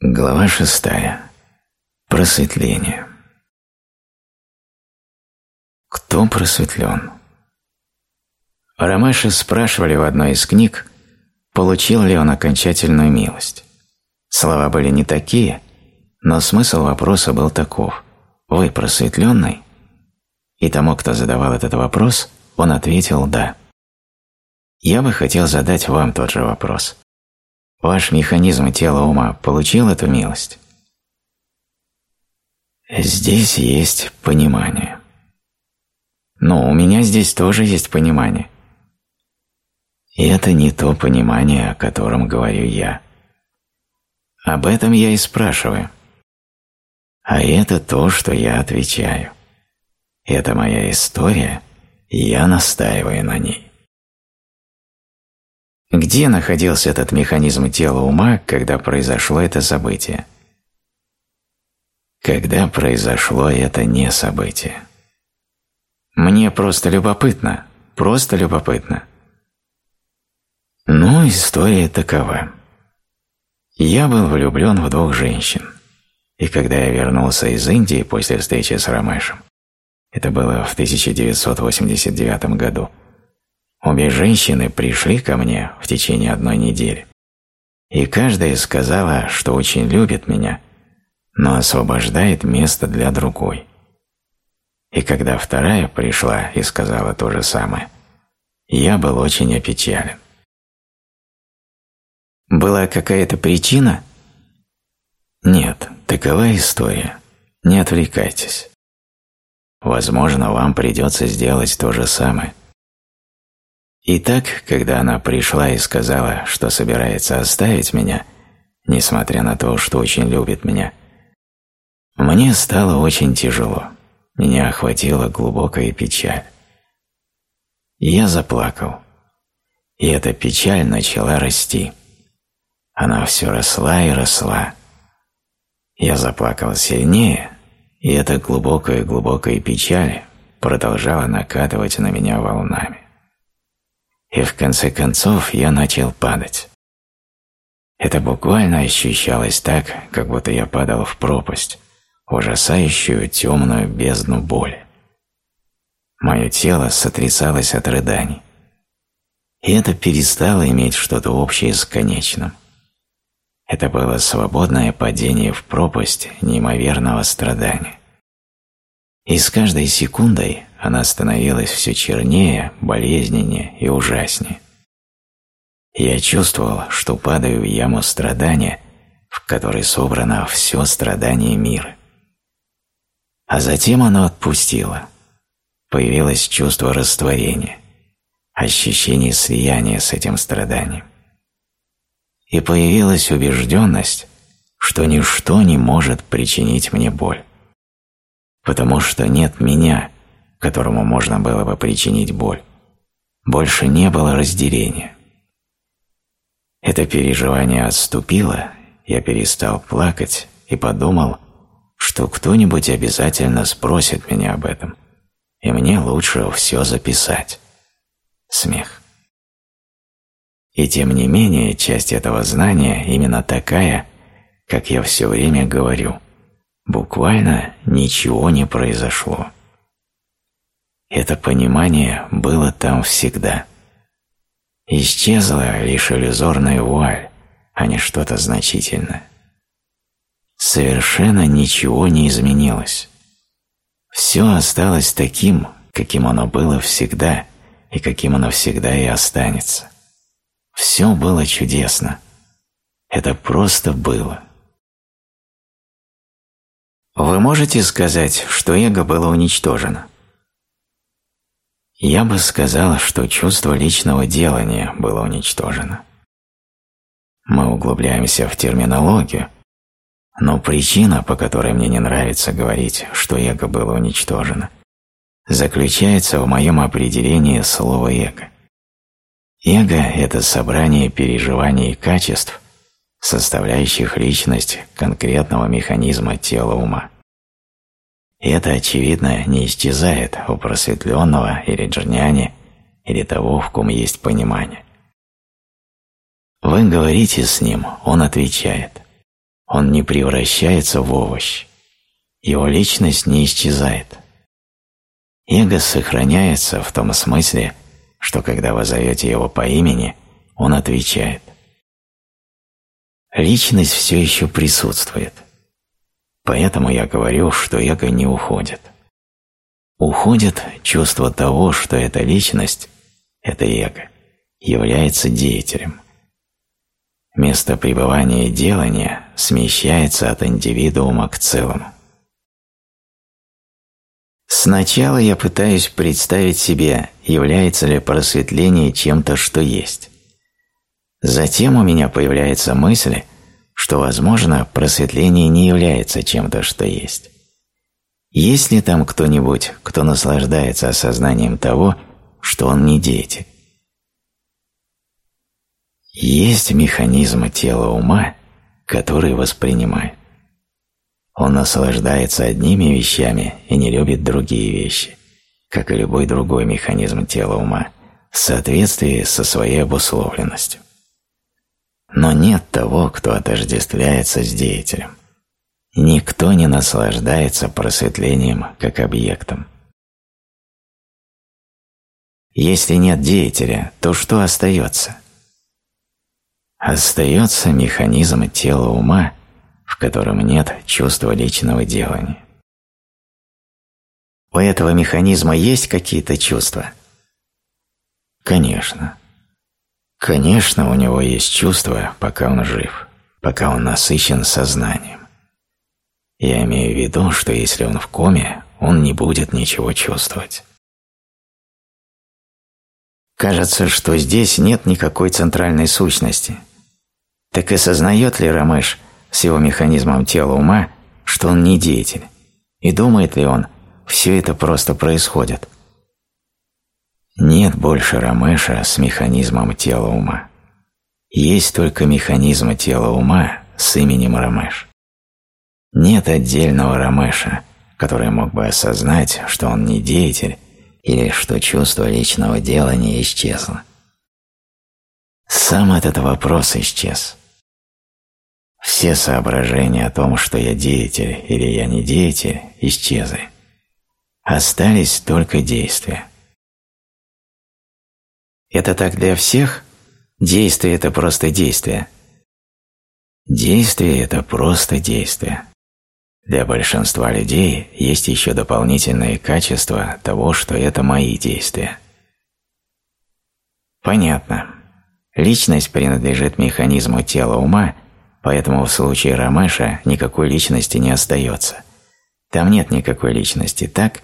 Глава шестая. Просветление. Кто просветлен? Рамаши спрашивали в одной из книг, получил ли он окончательную милость. Слова были не такие, но смысл вопроса был таков. «Вы просветленный?» И тому, кто задавал этот вопрос, он ответил «да». Я бы хотел задать вам тот же вопрос. Ваш механизм тела ума получил эту милость? Здесь есть понимание. Но у меня здесь тоже есть понимание. И это не то понимание, о котором говорю я. Об этом я и спрашиваю. А это то, что я отвечаю. Это моя история, и я настаиваю на ней. Где находился этот механизм тела ума, когда произошло это событие? Когда произошло это не событие? Мне просто любопытно, просто любопытно. Ну, история такова. Я был влюблен в двух женщин, и когда я вернулся из Индии после встречи с Рамешем, это было в 1989 году, Обе женщины пришли ко мне в течение одной недели, и каждая сказала, что очень любит меня, но освобождает место для другой. И когда вторая пришла и сказала то же самое, я был очень опечален. Была какая-то причина? Нет, такова история. Не отвлекайтесь. Возможно, вам придется сделать то же самое. И так, когда она пришла и сказала, что собирается оставить меня, несмотря на то, что очень любит меня, мне стало очень тяжело. Меня охватила глубокая печаль. Я заплакал. И эта печаль начала расти. Она все росла и росла. Я заплакал сильнее, и эта глубокая-глубокая печаль продолжала накатывать на меня волнами и в конце концов я начал падать. Это буквально ощущалось так, как будто я падал в пропасть, ужасающую темную бездну боли. Мое тело сотрясалось от рыданий. И это перестало иметь что-то общее с конечным. Это было свободное падение в пропасть неимоверного страдания. И с каждой секундой она становилась все чернее, болезненнее и ужаснее. Я чувствовал, что падаю в яму страдания, в которой собрано все страдание мира. А затем оно отпустило. Появилось чувство растворения, ощущение слияния с этим страданием. И появилась убежденность, что ничто не может причинить мне боль. Потому что нет меня – которому можно было бы причинить боль. Больше не было разделения. Это переживание отступило, я перестал плакать и подумал, что кто-нибудь обязательно спросит меня об этом, и мне лучше все записать. Смех. И тем не менее, часть этого знания именно такая, как я все время говорю. Буквально ничего не произошло. Это понимание было там всегда. Исчезла лишь иллюзорная вуаль, а не что-то значительное. Совершенно ничего не изменилось. Все осталось таким, каким оно было всегда и каким оно всегда и останется. Все было чудесно. Это просто было. Вы можете сказать, что эго было уничтожено? Я бы сказал, что чувство личного делания было уничтожено. Мы углубляемся в терминологию, но причина, по которой мне не нравится говорить, что эго было уничтожено, заключается в моем определении слова эго. Эго – это собрание переживаний и качеств, составляющих личность конкретного механизма тела ума. Это, очевидно, не исчезает у просветленного или джняни, или того, в ком есть понимание. Вы говорите с ним, он отвечает. Он не превращается в овощ. Его личность не исчезает. Эго сохраняется в том смысле, что когда вы зовете его по имени, он отвечает. Личность все еще присутствует. Поэтому я говорю, что эго не уходит. Уходит чувство того, что эта личность, это эго, является деятелем. Место пребывания и делания смещается от индивидуума к целому. Сначала я пытаюсь представить себе, является ли просветление чем-то, что есть. Затем у меня появляется мысль, что, возможно, просветление не является чем-то, что есть. Есть ли там кто-нибудь, кто наслаждается осознанием того, что он не деятель? Есть механизм тела ума, который воспринимает. Он наслаждается одними вещами и не любит другие вещи, как и любой другой механизм тела ума, в соответствии со своей обусловленностью. Но нет того, кто отождествляется с деятелем. Никто не наслаждается просветлением как объектом. Если нет деятеля, то что остается? Остается механизм тела ума, в котором нет чувства личного делания. У этого механизма есть какие-то чувства? Конечно. Конечно, у него есть чувства, пока он жив, пока он насыщен сознанием. Я имею в виду, что если он в коме, он не будет ничего чувствовать. Кажется, что здесь нет никакой центральной сущности. Так и сознает ли Рамеш с его механизмом тела ума, что он не деятель? И думает ли он, все это просто происходит? Нет больше Рамеша с механизмом тела ума. Есть только механизм тела ума с именем Рамеш. Нет отдельного Рамеша, который мог бы осознать, что он не деятель или что чувство личного дела не исчезло. Сам этот вопрос исчез. Все соображения о том, что я деятель или я не деятель, исчезли. Остались только действия. Это так для всех? Действие – это просто действие. Действие – это просто действие. Для большинства людей есть еще дополнительные качества того, что это мои действия. Понятно. Личность принадлежит механизму тела ума, поэтому в случае Ромеша никакой личности не остается. Там нет никакой личности, так?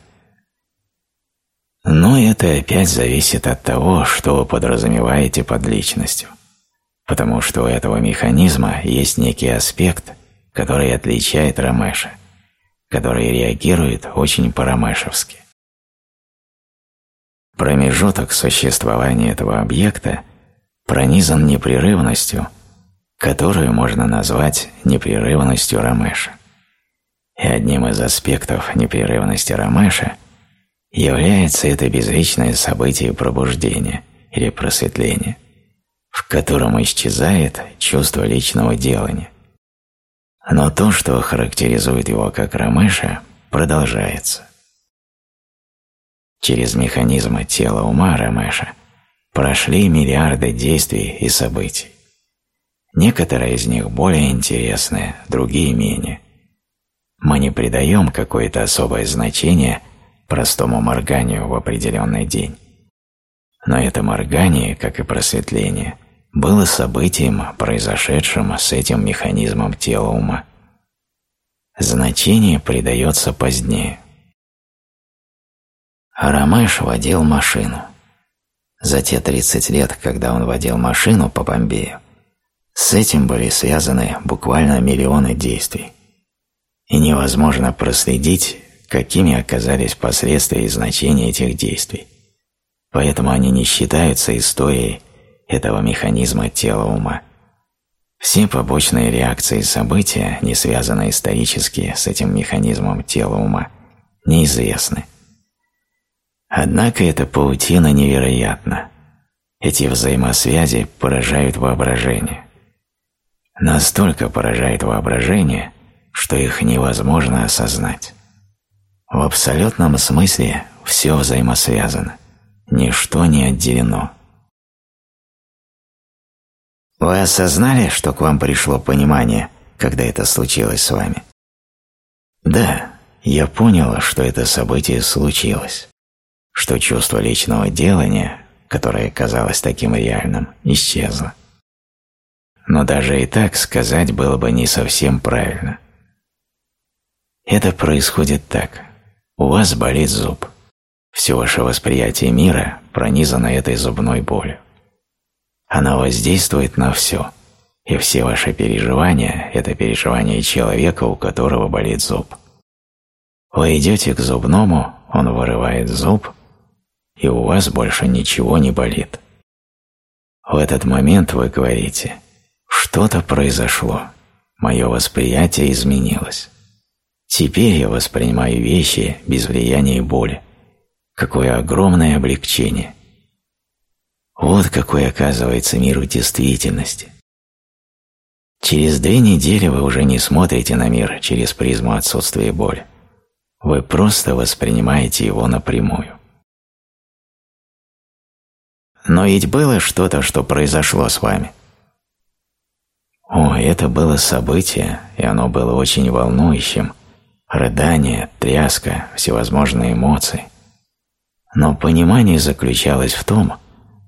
Но это опять зависит от того, что вы подразумеваете под личностью. Потому что у этого механизма есть некий аспект – который отличает Рамеша, который реагирует очень по-рамешевски. Промежуток существования этого объекта пронизан непрерывностью, которую можно назвать непрерывностью Рамеша. И одним из аспектов непрерывности Рамеша является это безличное событие пробуждения или просветления, в котором исчезает чувство личного делания, но то, что характеризует его как Рамеша, продолжается. Через механизмы тела ума Рамеша прошли миллиарды действий и событий. Некоторые из них более интересные, другие менее. Мы не придаем какое-то особое значение простому морганию в определенный день. Но это моргание, как и просветление, было событием, произошедшим с этим механизмом тела ума. Значение придается позднее. Арамеш водил машину. За те 30 лет, когда он водил машину по Бомбею, с этим были связаны буквально миллионы действий. И невозможно проследить, какими оказались последствия и значения этих действий. Поэтому они не считаются историей этого механизма тела ума. Все побочные реакции события, не связанные исторически с этим механизмом тела ума, неизвестны. Однако эта паутина невероятна. Эти взаимосвязи поражают воображение. настолько поражает воображение, что их невозможно осознать. В абсолютном смысле все взаимосвязано, ничто не отделено. Вы осознали, что к вам пришло понимание, когда это случилось с вами? Да, я понял, что это событие случилось, что чувство личного делания, которое казалось таким реальным, исчезло. Но даже и так сказать было бы не совсем правильно. Это происходит так. У вас болит зуб. Все ваше восприятие мира пронизано этой зубной болью. Она воздействует на все, и все ваши переживания – это переживания человека, у которого болит зуб. Вы идете к зубному, он вырывает зуб, и у вас больше ничего не болит. В этот момент вы говорите «Что-то произошло, мое восприятие изменилось». Теперь я воспринимаю вещи без влияния боли. Какое огромное облегчение. Вот какой оказывается мир в действительности. Через две недели вы уже не смотрите на мир через призму отсутствия боли. Вы просто воспринимаете его напрямую. Но ведь было что-то, что произошло с вами. О, это было событие, и оно было очень волнующим – рыдание, тряска, всевозможные эмоции. Но понимание заключалось в том,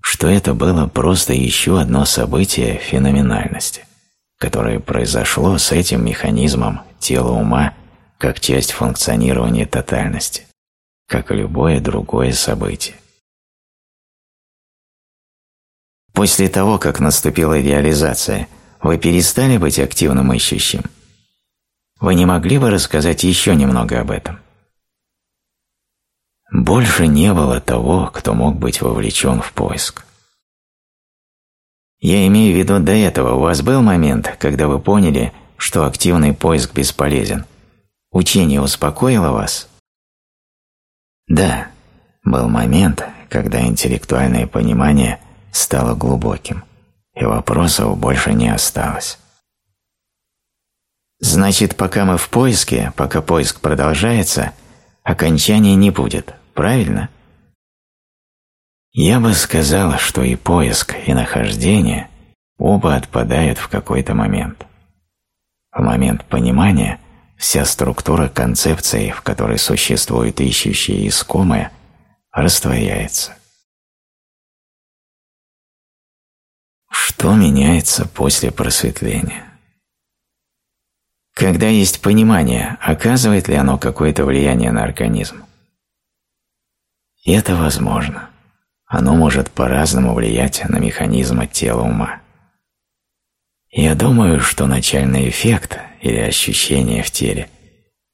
что это было просто еще одно событие феноменальности, которое произошло с этим механизмом тела ума как часть функционирования тотальности, как любое другое событие. После того, как наступила реализация, вы перестали быть активным ищущим – вы не могли бы рассказать еще немного об этом? Больше не было того, кто мог быть вовлечен в поиск. Я имею в виду до этого, у вас был момент, когда вы поняли, что активный поиск бесполезен. Учение успокоило вас? Да, был момент, когда интеллектуальное понимание стало глубоким, и вопросов больше не осталось. Значит, пока мы в поиске, пока поиск продолжается, окончания не будет, правильно? Я бы сказал, что и поиск, и нахождение оба отпадают в какой-то момент. В момент понимания вся структура концепции, в которой существует ищущее искомое, растворяется. Что меняется после просветления? Когда есть понимание, оказывает ли оно какое-то влияние на организм? Это возможно. Оно может по-разному влиять на механизмы тела ума. Я думаю, что начальный эффект или ощущение в теле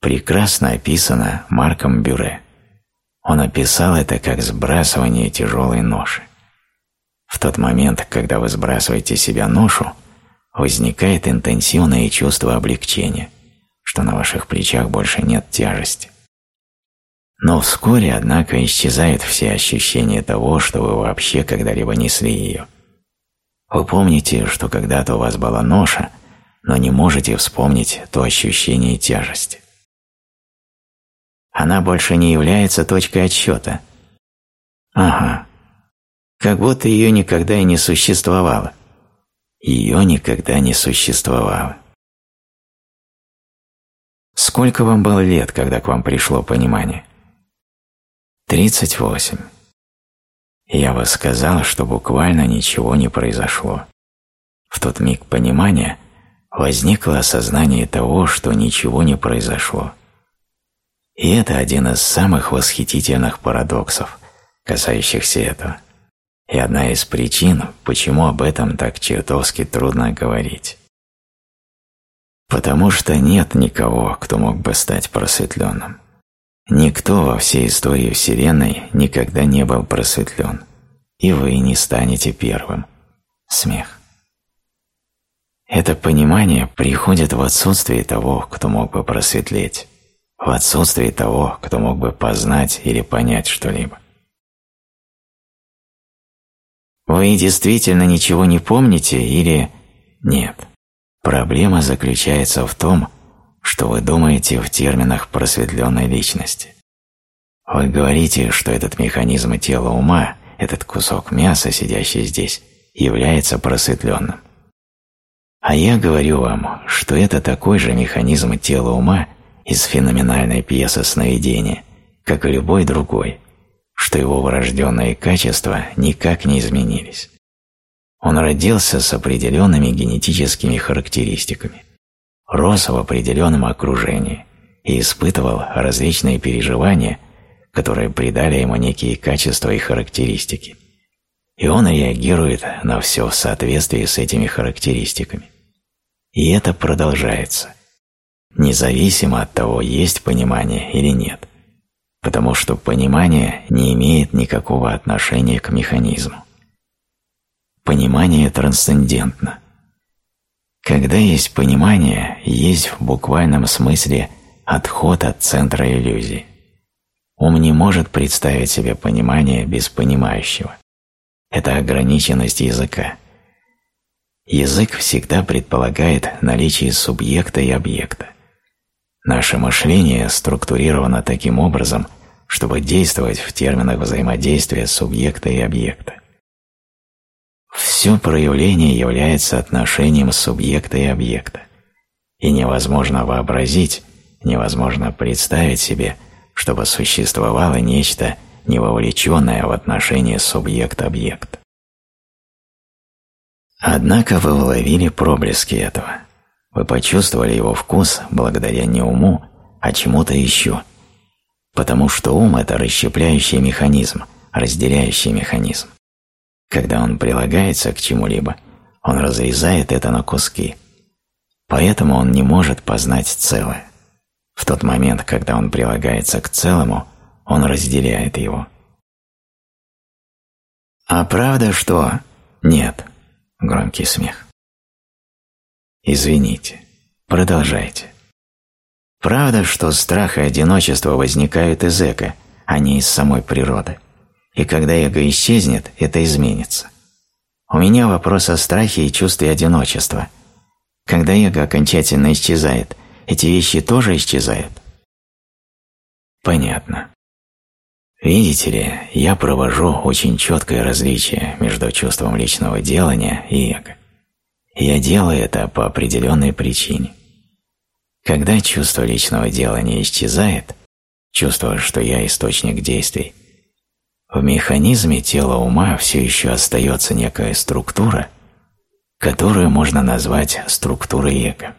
прекрасно описано Марком Бюре. Он описал это как сбрасывание тяжелой ноши. В тот момент, когда вы сбрасываете себя ношу, возникает интенсивное чувство облегчения, что на ваших плечах больше нет тяжести. Но вскоре, однако, исчезают все ощущения того, что вы вообще когда-либо несли ее. Вы помните, что когда-то у вас была ноша, но не можете вспомнить то ощущение тяжести. Она больше не является точкой отсчета. Ага. Как будто ее никогда и не существовало ее никогда не существовало. Сколько вам было лет, когда к вам пришло понимание? Тридцать восемь. Я бы сказал, что буквально ничего не произошло. В тот миг понимания возникло осознание того, что ничего не произошло. И это один из самых восхитительных парадоксов, касающихся этого и одна из причин, почему об этом так чертовски трудно говорить. Потому что нет никого, кто мог бы стать просветленным. Никто во всей истории Вселенной никогда не был просветлен, и вы не станете первым. Смех. Это понимание приходит в отсутствие того, кто мог бы просветлеть, в отсутствие того, кто мог бы познать или понять что-либо. Вы действительно ничего не помните или нет? Проблема заключается в том, что вы думаете в терминах просветленной личности. Вы говорите, что этот механизм тела ума, этот кусок мяса, сидящий здесь, является просветленным. А я говорю вам, что это такой же механизм тела ума из феноменальной пьесы сновидения, как и любой другой, что его врожденные качества никак не изменились. Он родился с определенными генетическими характеристиками, рос в определенном окружении и испытывал различные переживания, которые придали ему некие качества и характеристики. И он реагирует на все в соответствии с этими характеристиками. И это продолжается, независимо от того, есть понимание или нет, потому что понимание не имеет никакого отношения к механизму. Понимание трансцендентно. Когда есть понимание, есть в буквальном смысле отход от центра иллюзии. Ум не может представить себе понимание без понимающего. Это ограниченность языка. Язык всегда предполагает наличие субъекта и объекта. Наше мышление структурировано таким образом, чтобы действовать в терминах взаимодействия субъекта и объекта. Все проявление является отношением субъекта и объекта, и невозможно вообразить, невозможно представить себе, чтобы существовало нечто, не вовлеченное в отношения субъект-объект. Однако вы уловили проблески этого. Вы почувствовали его вкус благодаря не уму, а чему-то еще. Потому что ум – это расщепляющий механизм, разделяющий механизм. Когда он прилагается к чему-либо, он разрезает это на куски. Поэтому он не может познать целое. В тот момент, когда он прилагается к целому, он разделяет его. А правда, что... Нет. Громкий смех. Извините. Продолжайте. Правда, что страх и одиночество возникают из эго, а не из самой природы и когда эго исчезнет, это изменится. У меня вопрос о страхе и чувстве одиночества. Когда эго окончательно исчезает, эти вещи тоже исчезают? Понятно. Видите ли, я провожу очень четкое различие между чувством личного делания и эго. Я делаю это по определенной причине. Когда чувство личного делания исчезает, чувство, что я источник действий, в механизме тела ума все еще остается некая структура, которую можно назвать структурой эго.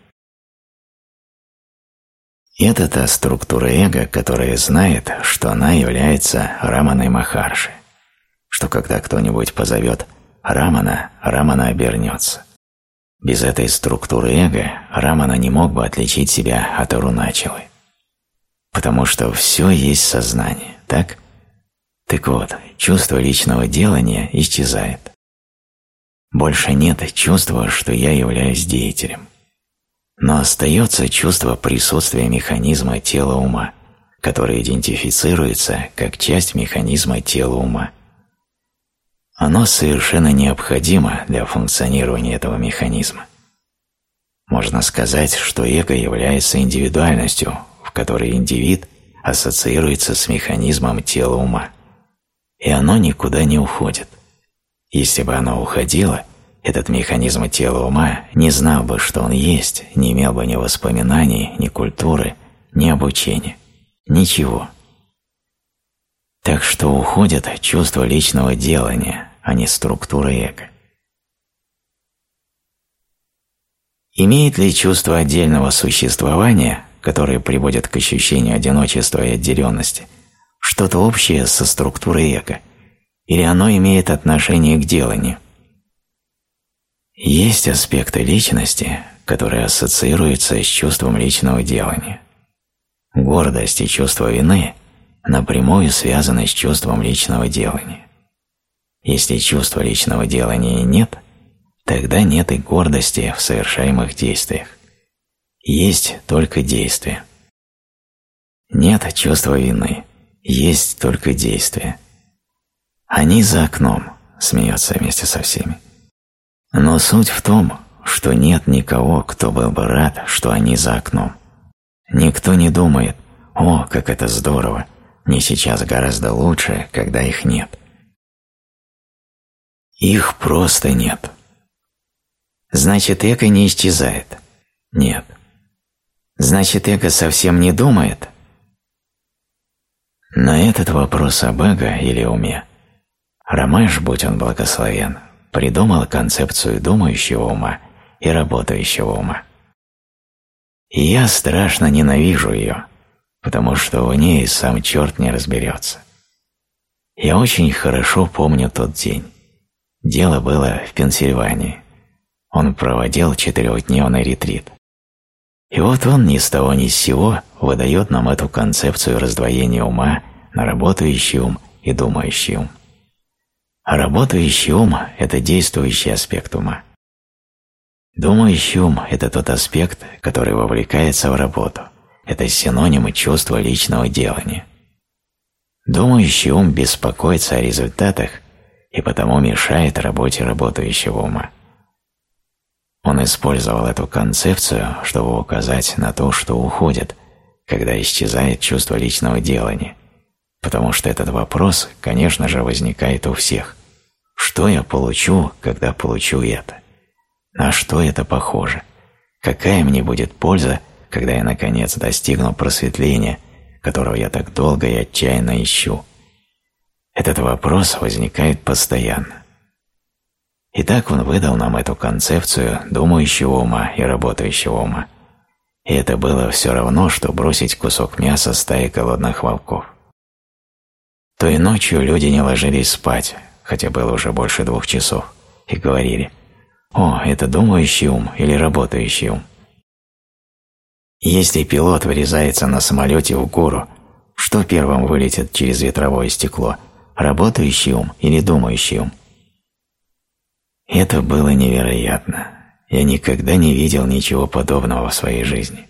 Это та структура эго, которая знает, что она является Раманой Махарши, что когда кто-нибудь позовет Рамана, Рамана обернется. Без этой структуры эго Рамана не мог бы отличить себя от Аруначилы. Потому что все есть сознание, так? Так вот, чувство личного делания исчезает. Больше нет чувства, что я являюсь деятелем. Но остается чувство присутствия механизма тела ума, который идентифицируется как часть механизма тела ума. Оно совершенно необходимо для функционирования этого механизма. Можно сказать, что эго является индивидуальностью, в которой индивид ассоциируется с механизмом тела ума и оно никуда не уходит. Если бы оно уходило, этот механизм тела ума не знал бы, что он есть, не имел бы ни воспоминаний, ни культуры, ни обучения. Ничего. Так что уходит чувство личного делания, а не структура эго. Имеет ли чувство отдельного существования, которое приводит к ощущению одиночества и отделенности – что-то общее со структурой эго, или оно имеет отношение к деланию. Есть аспекты личности, которые ассоциируются с чувством личного делания. Гордость и чувство вины напрямую связаны с чувством личного делания. Если чувства личного делания нет, тогда нет и гордости в совершаемых действиях. Есть только действие. Нет чувства вины есть только действие. Они за окном, смеется вместе со всеми. Но суть в том, что нет никого, кто был бы рад, что они за окном. Никто не думает «О, как это здорово! Мне сейчас гораздо лучше, когда их нет». Их просто нет. Значит, эго не исчезает? Нет. Значит, эго совсем не думает? На этот вопрос об эго или уме Ромеш, будь он благословен, придумал концепцию думающего ума и работающего ума. И я страшно ненавижу ее, потому что в ней сам черт не разберется. Я очень хорошо помню тот день. Дело было в Пенсильвании. Он проводил четырехдневный ретрит. И вот он ни с того ни с сего выдает нам эту концепцию раздвоения ума на работающий ум и думающий ум. А работающий ум – это действующий аспект ума. Думающий ум – это тот аспект, который вовлекается в работу. Это синонимы чувства личного делания. Думающий ум беспокоится о результатах и потому мешает работе работающего ума. Он использовал эту концепцию, чтобы указать на то, что уходит, когда исчезает чувство личного делания, потому что этот вопрос, конечно же, возникает у всех. Что я получу, когда получу это? На что это похоже? Какая мне будет польза, когда я наконец достигну просветления, которого я так долго и отчаянно ищу? Этот вопрос возникает постоянно. Итак, он выдал нам эту концепцию думающего ума и работающего ума. И это было все равно, что бросить кусок мяса стаи голодных волков. Той ночью люди не ложились спать, хотя было уже больше двух часов, и говорили «О, это думающий ум или работающий ум?» Если пилот врезается на самолете в гору, что первым вылетит через ветровое стекло – работающий ум или думающий ум? Это было невероятно. Я никогда не видел ничего подобного в своей жизни.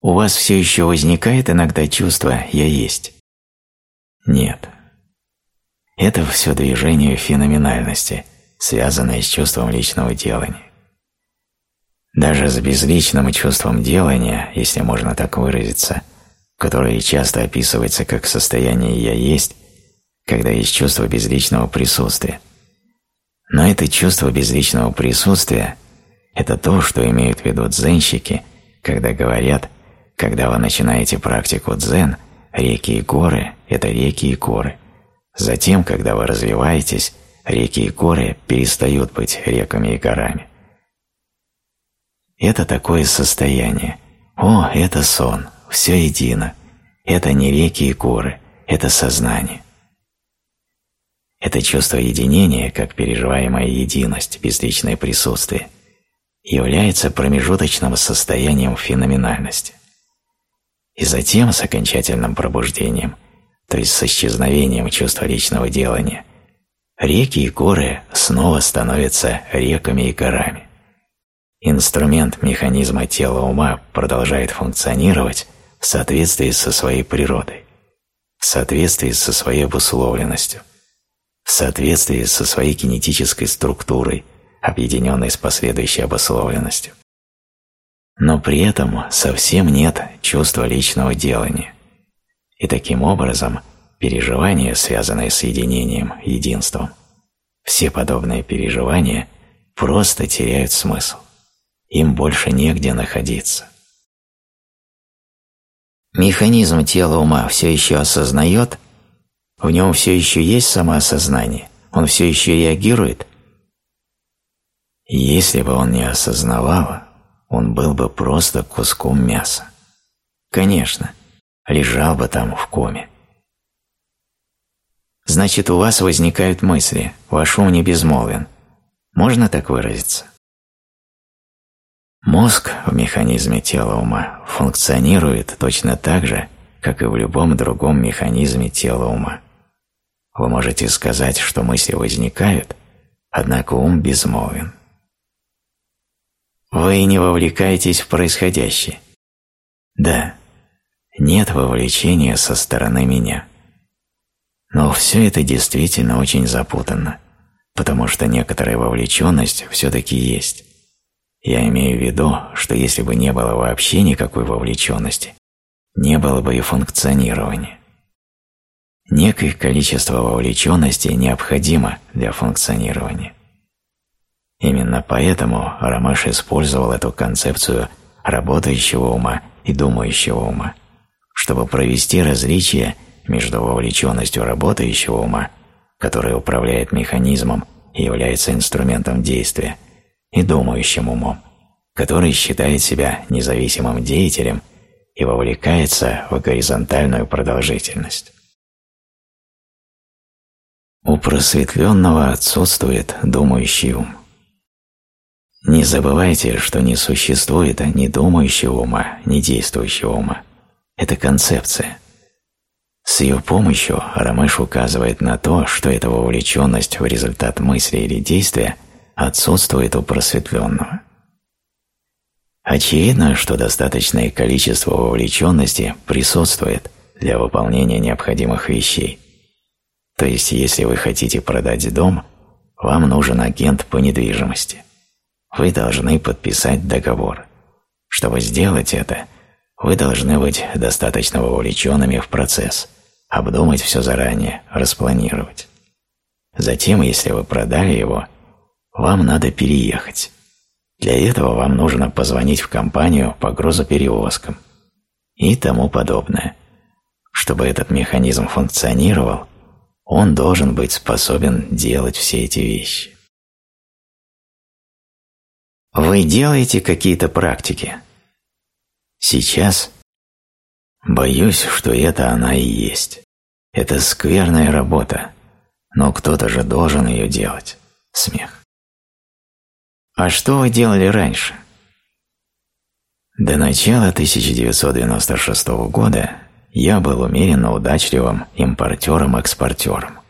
У вас все еще возникает иногда чувство «я есть»? Нет. Это все движение феноменальности, связанное с чувством личного делания. Даже с безличным чувством делания, если можно так выразиться, которое часто описывается как состояние «я есть», когда есть чувство безличного присутствия. Но это чувство безличного присутствия – это то, что имеют в виду дзенщики, когда говорят, когда вы начинаете практику дзен – Реки и горы – это реки и горы. Затем, когда вы развиваетесь, реки и горы перестают быть реками и горами. Это такое состояние. О, это сон, все едино. Это не реки и горы, это сознание. Это чувство единения, как переживаемая единость, безличное присутствие, является промежуточным состоянием феноменальности. И затем с окончательным пробуждением, то есть с исчезновением чувства личного делания, реки и горы снова становятся реками и горами. Инструмент механизма тела ума продолжает функционировать в соответствии со своей природой, в соответствии со своей обусловленностью, в соответствии со своей кинетической структурой, объединенной с последующей обусловленностью но при этом совсем нет чувства личного делания. И таким образом переживания, связанные с единением, единством, все подобные переживания просто теряют смысл. Им больше негде находиться. Механизм тела ума все еще осознает, в нем все еще есть самоосознание, он все еще реагирует. Если бы он не осознавал, он был бы просто куском мяса. Конечно, лежал бы там в коме. Значит, у вас возникают мысли, ваш ум не безмолвен. Можно так выразиться? Мозг в механизме тела ума функционирует точно так же, как и в любом другом механизме тела ума. Вы можете сказать, что мысли возникают, однако ум безмолвен. Вы не вовлекаетесь в происходящее. Да, нет вовлечения со стороны меня. Но все это действительно очень запутанно. потому что некоторая вовлеченность все-таки есть. Я имею в виду, что если бы не было вообще никакой вовлеченности, не было бы и функционирования. Некое количество вовлеченности необходимо для функционирования. Именно поэтому Рамаш использовал эту концепцию работающего ума и думающего ума, чтобы провести различие между вовлеченностью работающего ума, который управляет механизмом и является инструментом действия, и думающим умом, который считает себя независимым деятелем и вовлекается в горизонтальную продолжительность. У просветленного отсутствует думающий ум. Не забывайте, что не существует ни думающего ума, ни действующего ума. Это концепция. С ее помощью Рамеш указывает на то, что эта вовлеченность в результат мысли или действия отсутствует у просветленного. Очевидно, что достаточное количество вовлеченности присутствует для выполнения необходимых вещей. То есть, если вы хотите продать дом, вам нужен агент по недвижимости. Вы должны подписать договор. Чтобы сделать это, вы должны быть достаточно вовлеченными в процесс, обдумать все заранее, распланировать. Затем, если вы продали его, вам надо переехать. Для этого вам нужно позвонить в компанию по грузоперевозкам и тому подобное. Чтобы этот механизм функционировал, он должен быть способен делать все эти вещи. Вы делаете какие-то практики. Сейчас боюсь, что это она и есть. Это скверная работа, но кто-то же должен ее делать. Смех. А что вы делали раньше? До начала 1996 года я был умеренно удачливым импортером-экспортером.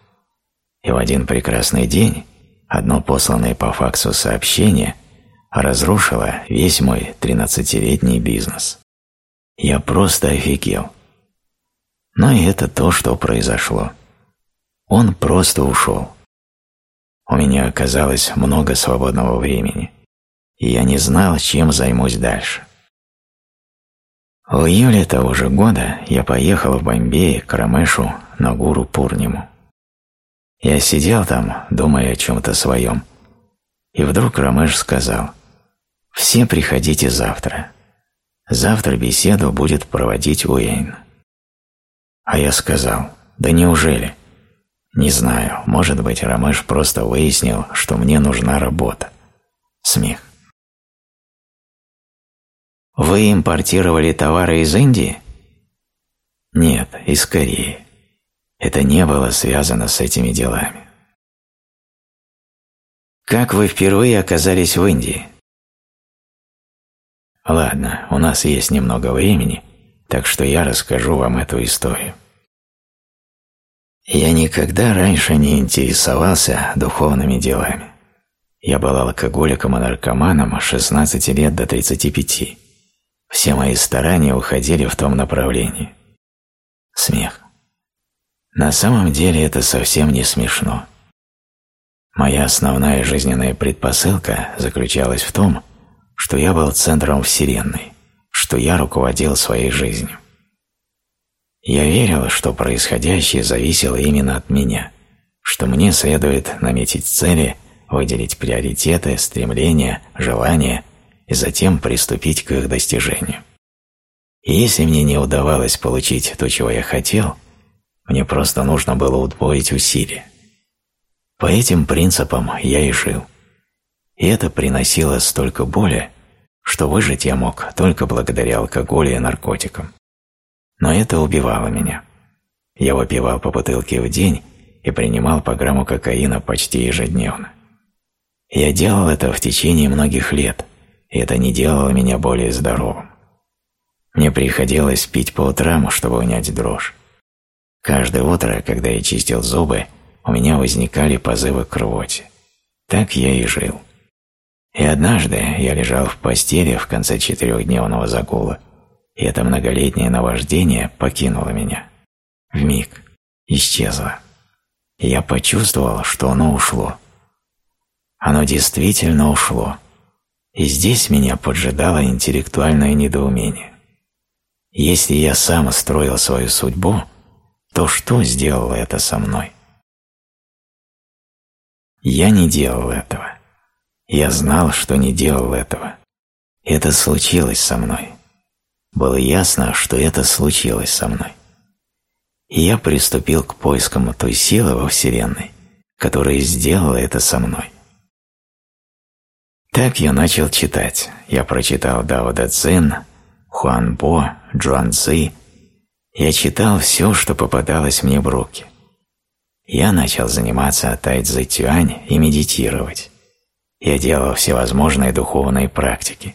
И в один прекрасный день одно посланное по факсу сообщение разрушило весь мой 13-летний бизнес. Я просто офигел. Но и это то, что произошло. Он просто ушел. У меня оказалось много свободного времени, и я не знал, чем займусь дальше. В июле того же года я поехал в Бомбей к Рамешу на гуру Пурниму. Я сидел там, думая о чем-то своем, и вдруг Рамеш сказал, «Все приходите завтра. Завтра беседу будет проводить Уэйн». А я сказал, «Да неужели?» Не знаю, может быть, Рамеш просто выяснил, что мне нужна работа. Смех. Вы импортировали товары из Индии? Нет, из Кореи. Это не было связано с этими делами. Как вы впервые оказались в Индии? Ладно, у нас есть немного времени, так что я расскажу вам эту историю. Я никогда раньше не интересовался духовными делами. Я был алкоголиком и наркоманом с 16 лет до 35. Все мои старания уходили в том направлении. Смех. На самом деле это совсем не смешно. Моя основная жизненная предпосылка заключалась в том, что я был центром Вселенной, что я руководил своей жизнью. Я верил, что происходящее зависело именно от меня, что мне следует наметить цели, выделить приоритеты, стремления, желания и затем приступить к их достижению. И если мне не удавалось получить то, чего я хотел, мне просто нужно было удвоить усилия. По этим принципам я и жил. И это приносило столько боли, что выжить я мог только благодаря алкоголю и наркотикам. Но это убивало меня. Я выпивал по бутылке в день и принимал по грамму кокаина почти ежедневно. Я делал это в течение многих лет, и это не делало меня более здоровым. Мне приходилось пить по утрам, чтобы унять дрожь. Каждое утро, когда я чистил зубы, у меня возникали позывы к рвоте. Так я и жил. И однажды я лежал в постели в конце четырехдневного загула и это многолетнее наваждение покинуло меня. В миг исчезло. Я почувствовал, что оно ушло, Оно действительно ушло. И здесь меня поджидало интеллектуальное недоумение. Если я сам строил свою судьбу, то что сделало это со мной? Я не делал этого. Я знал, что не делал этого. Это случилось со мной. Было ясно, что это случилось со мной. И я приступил к поискам той силы во Вселенной, которая сделала это со мной. Так я начал читать. Я прочитал Дао Дэ Цзин, Хуан Бо, Джуан Цзи. Я читал все, что попадалось мне в руки. Я начал заниматься Тайцзи Тюань и медитировать. Я делал всевозможные духовные практики.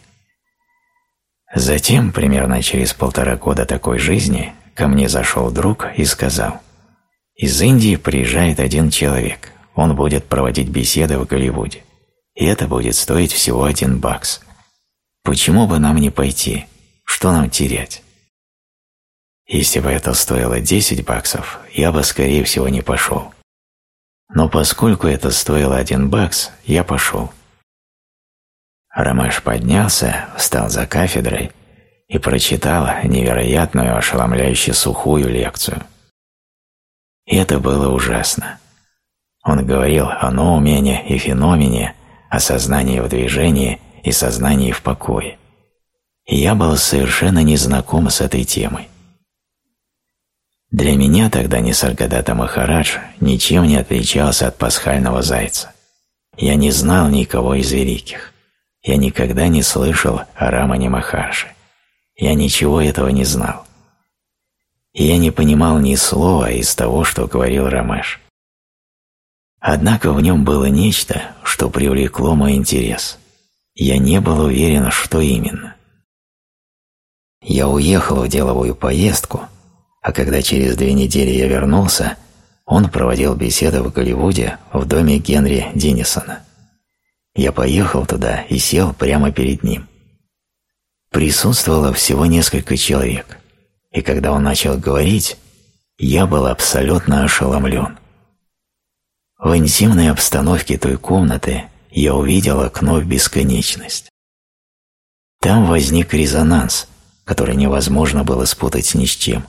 Затем, примерно через полтора года такой жизни, ко мне зашел друг и сказал, «Из Индии приезжает один человек, он будет проводить беседы в Голливуде и это будет стоить всего один бакс. Почему бы нам не пойти? Что нам терять? Если бы это стоило 10 баксов, я бы, скорее всего, не пошел. Но поскольку это стоило один бакс, я пошел. Ромеш поднялся, встал за кафедрой и прочитал невероятную, ошеломляюще сухую лекцию. И это было ужасно. Он говорил о ноумене и феномене, о сознании в движении и сознании в покое. И я был совершенно не знаком с этой темой. Для меня тогда Нисаргадата Махарадж ничем не отличался от пасхального зайца. Я не знал никого из великих. Я никогда не слышал о Рамане Махарше. Я ничего этого не знал. И я не понимал ни слова из того, что говорил Рамеш. Однако в нем было нечто, что привлекло мой интерес. Я не был уверен, что именно. Я уехал в деловую поездку, а когда через две недели я вернулся, он проводил беседы в Голливуде в доме Генри Деннисона. Я поехал туда и сел прямо перед ним. Присутствовало всего несколько человек, и когда он начал говорить, я был абсолютно ошеломлен. В интимной обстановке той комнаты я увидел окно в бесконечность. Там возник резонанс, который невозможно было спутать ни с чем.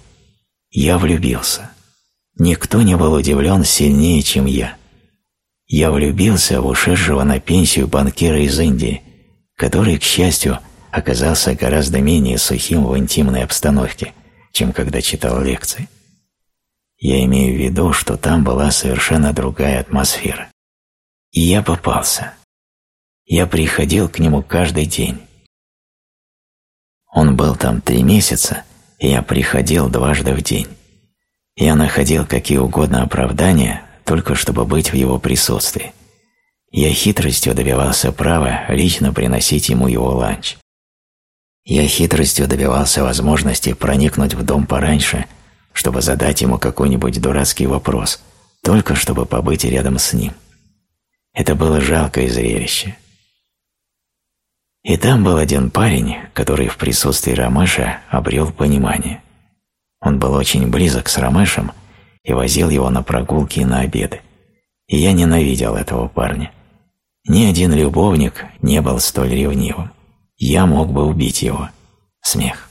Я влюбился. Никто не был удивлен сильнее, чем я. Я влюбился в ушедшего на пенсию банкира из Индии, который, к счастью, оказался гораздо менее сухим в интимной обстановке, чем когда читал лекции. Я имею в виду, что там была совершенно другая атмосфера. И я попался. Я приходил к нему каждый день. Он был там три месяца, и я приходил дважды в день. Я находил какие угодно оправдания, только чтобы быть в его присутствии. Я хитростью добивался права лично приносить ему его ланч. Я хитростью добивался возможности проникнуть в дом пораньше – чтобы задать ему какой-нибудь дурацкий вопрос, только чтобы побыть рядом с ним. Это было жалкое зрелище. И там был один парень, который в присутствии Рамеша обрел понимание. Он был очень близок с Рамешем и возил его на прогулки и на обеды. И я ненавидел этого парня. Ни один любовник не был столь ревнивым. Я мог бы убить его. Смех.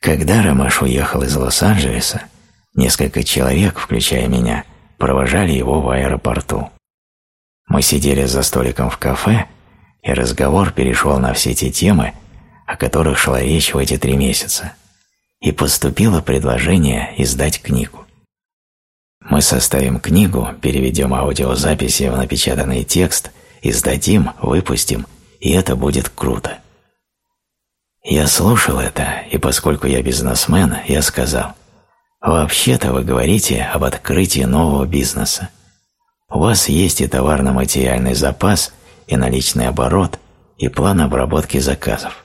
Когда Ромаш уехал из Лос-Анджелеса, несколько человек, включая меня, провожали его в аэропорту. Мы сидели за столиком в кафе, и разговор перешел на все те темы, о которых шла речь в эти три месяца, и поступило предложение издать книгу. Мы составим книгу, переведем аудиозаписи в напечатанный текст, издадим, выпустим, и это будет круто. Я слушал это, и поскольку я бизнесмен, я сказал, «Вообще-то вы говорите об открытии нового бизнеса. У вас есть и товарно-материальный запас, и наличный оборот, и план обработки заказов».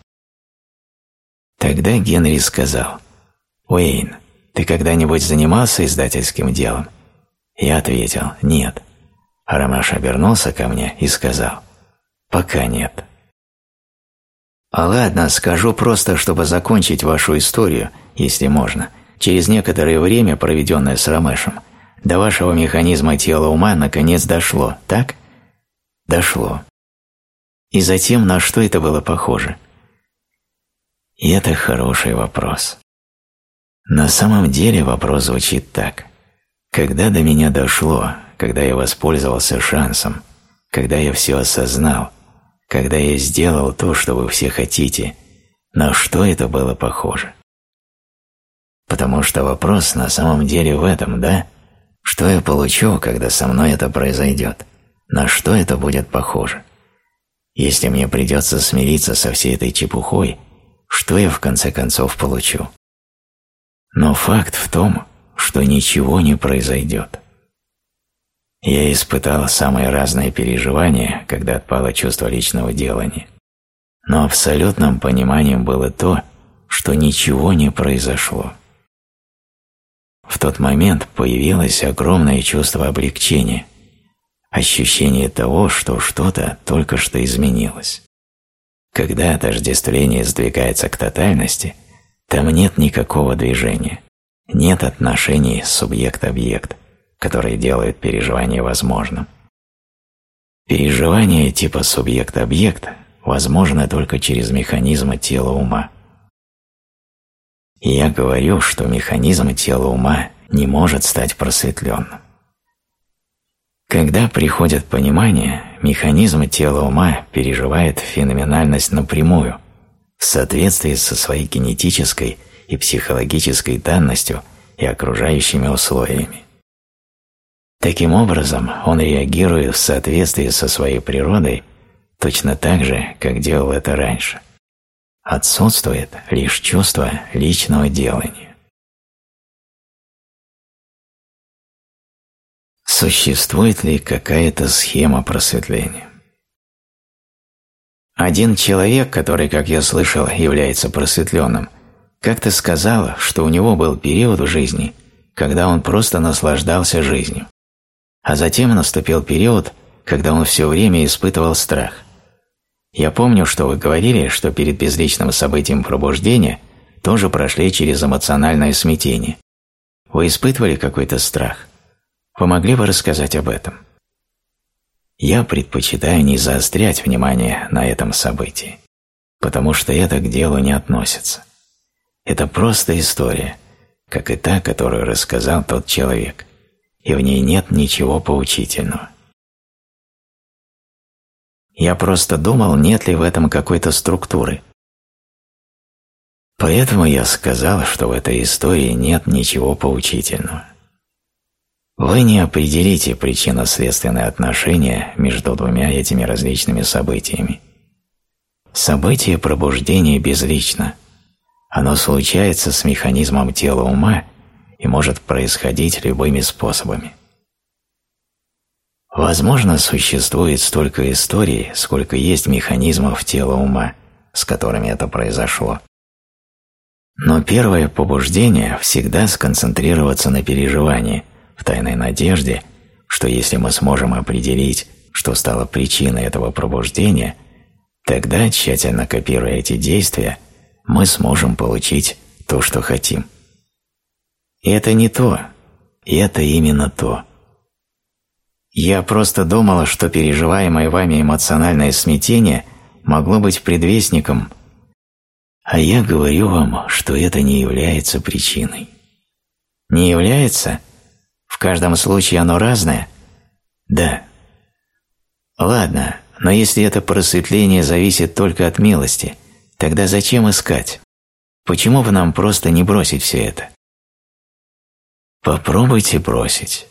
Тогда Генри сказал, «Уэйн, ты когда-нибудь занимался издательским делом?» Я ответил, «Нет». Ромаш обернулся ко мне и сказал, «Пока нет». А ладно, скажу просто, чтобы закончить вашу историю, если можно. Через некоторое время, проведенное с Ромешем, до вашего механизма тела ума наконец дошло, так? Дошло. И затем на что это было похоже? И это хороший вопрос. На самом деле вопрос звучит так. Когда до меня дошло, когда я воспользовался шансом, когда я все осознал, когда я сделал то, что вы все хотите, на что это было похоже? Потому что вопрос на самом деле в этом, да? Что я получу, когда со мной это произойдет? На что это будет похоже? Если мне придется смириться со всей этой чепухой, что я в конце концов получу? Но факт в том, что ничего не произойдет. Я испытал самые разные переживания, когда отпало чувство личного делания. Но абсолютным пониманием было то, что ничего не произошло. В тот момент появилось огромное чувство облегчения, ощущение того, что что-то только что изменилось. Когда отождествление сдвигается к тотальности, там нет никакого движения, нет отношений субъект-объект, которые делают переживание возможным. Переживание типа субъект-объект возможно только через механизмы тела ума. Я говорю, что механизм тела ума не может стать просветленным. Когда приходит понимание, механизм тела ума переживает феноменальность напрямую, в соответствии со своей генетической и психологической данностью и окружающими условиями. Таким образом, он реагирует в соответствии со своей природой точно так же, как делал это раньше. Отсутствует лишь чувство личного делания. Существует ли какая-то схема просветления? Один человек, который, как я слышал, является просветленным, как-то сказал, что у него был период в жизни, когда он просто наслаждался жизнью. А затем наступил период, когда он все время испытывал страх. Я помню, что вы говорили, что перед безличным событием пробуждения тоже прошли через эмоциональное смятение. Вы испытывали какой-то страх? Вы могли бы рассказать об этом? Я предпочитаю не заострять внимание на этом событии, потому что это к делу не относится. Это просто история, как и та, которую рассказал тот человек и в ней нет ничего поучительного. Я просто думал, нет ли в этом какой-то структуры. Поэтому я сказал, что в этой истории нет ничего поучительного. Вы не определите причинно-следственные отношения между двумя этими различными событиями. Событие пробуждения безлично. Оно случается с механизмом тела ума и может происходить любыми способами. Возможно, существует столько историй, сколько есть механизмов тела ума, с которыми это произошло. Но первое побуждение всегда сконцентрироваться на переживании, в тайной надежде, что если мы сможем определить, что стало причиной этого пробуждения, тогда, тщательно копируя эти действия, мы сможем получить то, что хотим. И это не то, и это именно то. Я просто думала, что переживаемое вами эмоциональное смятение могло быть предвестником, а я говорю вам, что это не является причиной. Не является? В каждом случае оно разное? Да. Ладно, но если это просветление зависит только от милости, тогда зачем искать? Почему бы нам просто не бросить все это? Попробуйте бросить.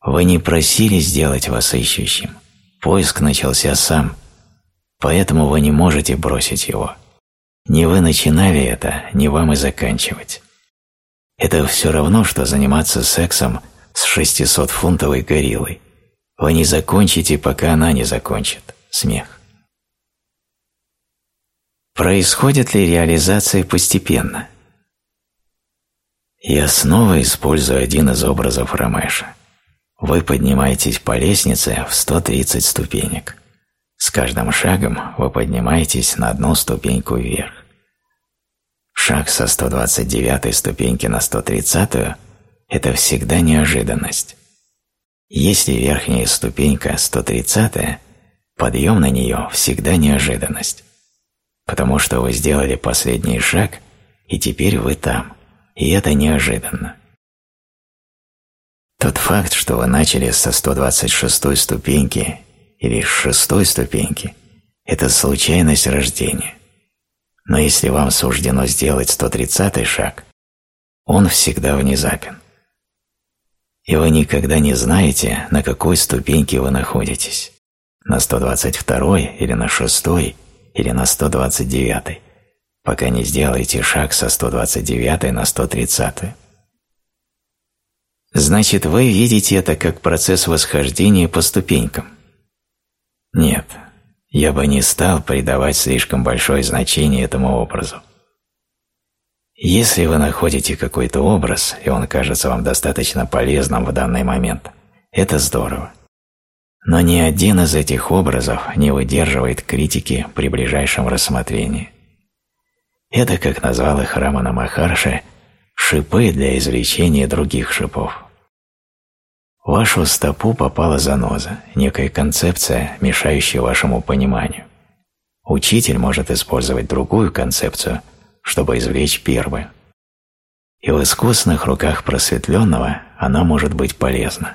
Вы не просили сделать вас ищущим. Поиск начался сам, поэтому вы не можете бросить его. Не вы начинали это, не вам и заканчивать. Это все равно, что заниматься сексом с 600-фунтовой гориллой. Вы не закончите, пока она не закончит. Смех. Происходит ли реализация постепенно? Я снова использую один из образов Рамеша. Вы поднимаетесь по лестнице в 130 ступенек. С каждым шагом вы поднимаетесь на одну ступеньку вверх. Шаг со 129 ступеньки на 130 – это всегда неожиданность. Если верхняя ступенька 130 подъем на нее всегда неожиданность, потому что вы сделали последний шаг, и теперь вы там, и это неожиданно. Тот факт, что вы начали со 126 ступеньки или с шестой ступеньки, это случайность рождения. Но если вам суждено сделать 130 шаг, он всегда внезапен. И вы никогда не знаете, на какой ступеньке вы находитесь. На 122 или на 6 или на 129, пока не сделаете шаг со 129 на 130. Значит, вы видите это как процесс восхождения по ступенькам. Нет, я бы не стал придавать слишком большое значение этому образу. Если вы находите какой-то образ, и он кажется вам достаточно полезным в данный момент, это здорово. Но ни один из этих образов не выдерживает критики при ближайшем рассмотрении. Это, как назвал их Рамана Махарши, шипы для извлечения других шипов. В вашу стопу попала заноза, некая концепция, мешающая вашему пониманию. Учитель может использовать другую концепцию, чтобы извлечь первую. И в искусных руках просветленного она может быть полезна.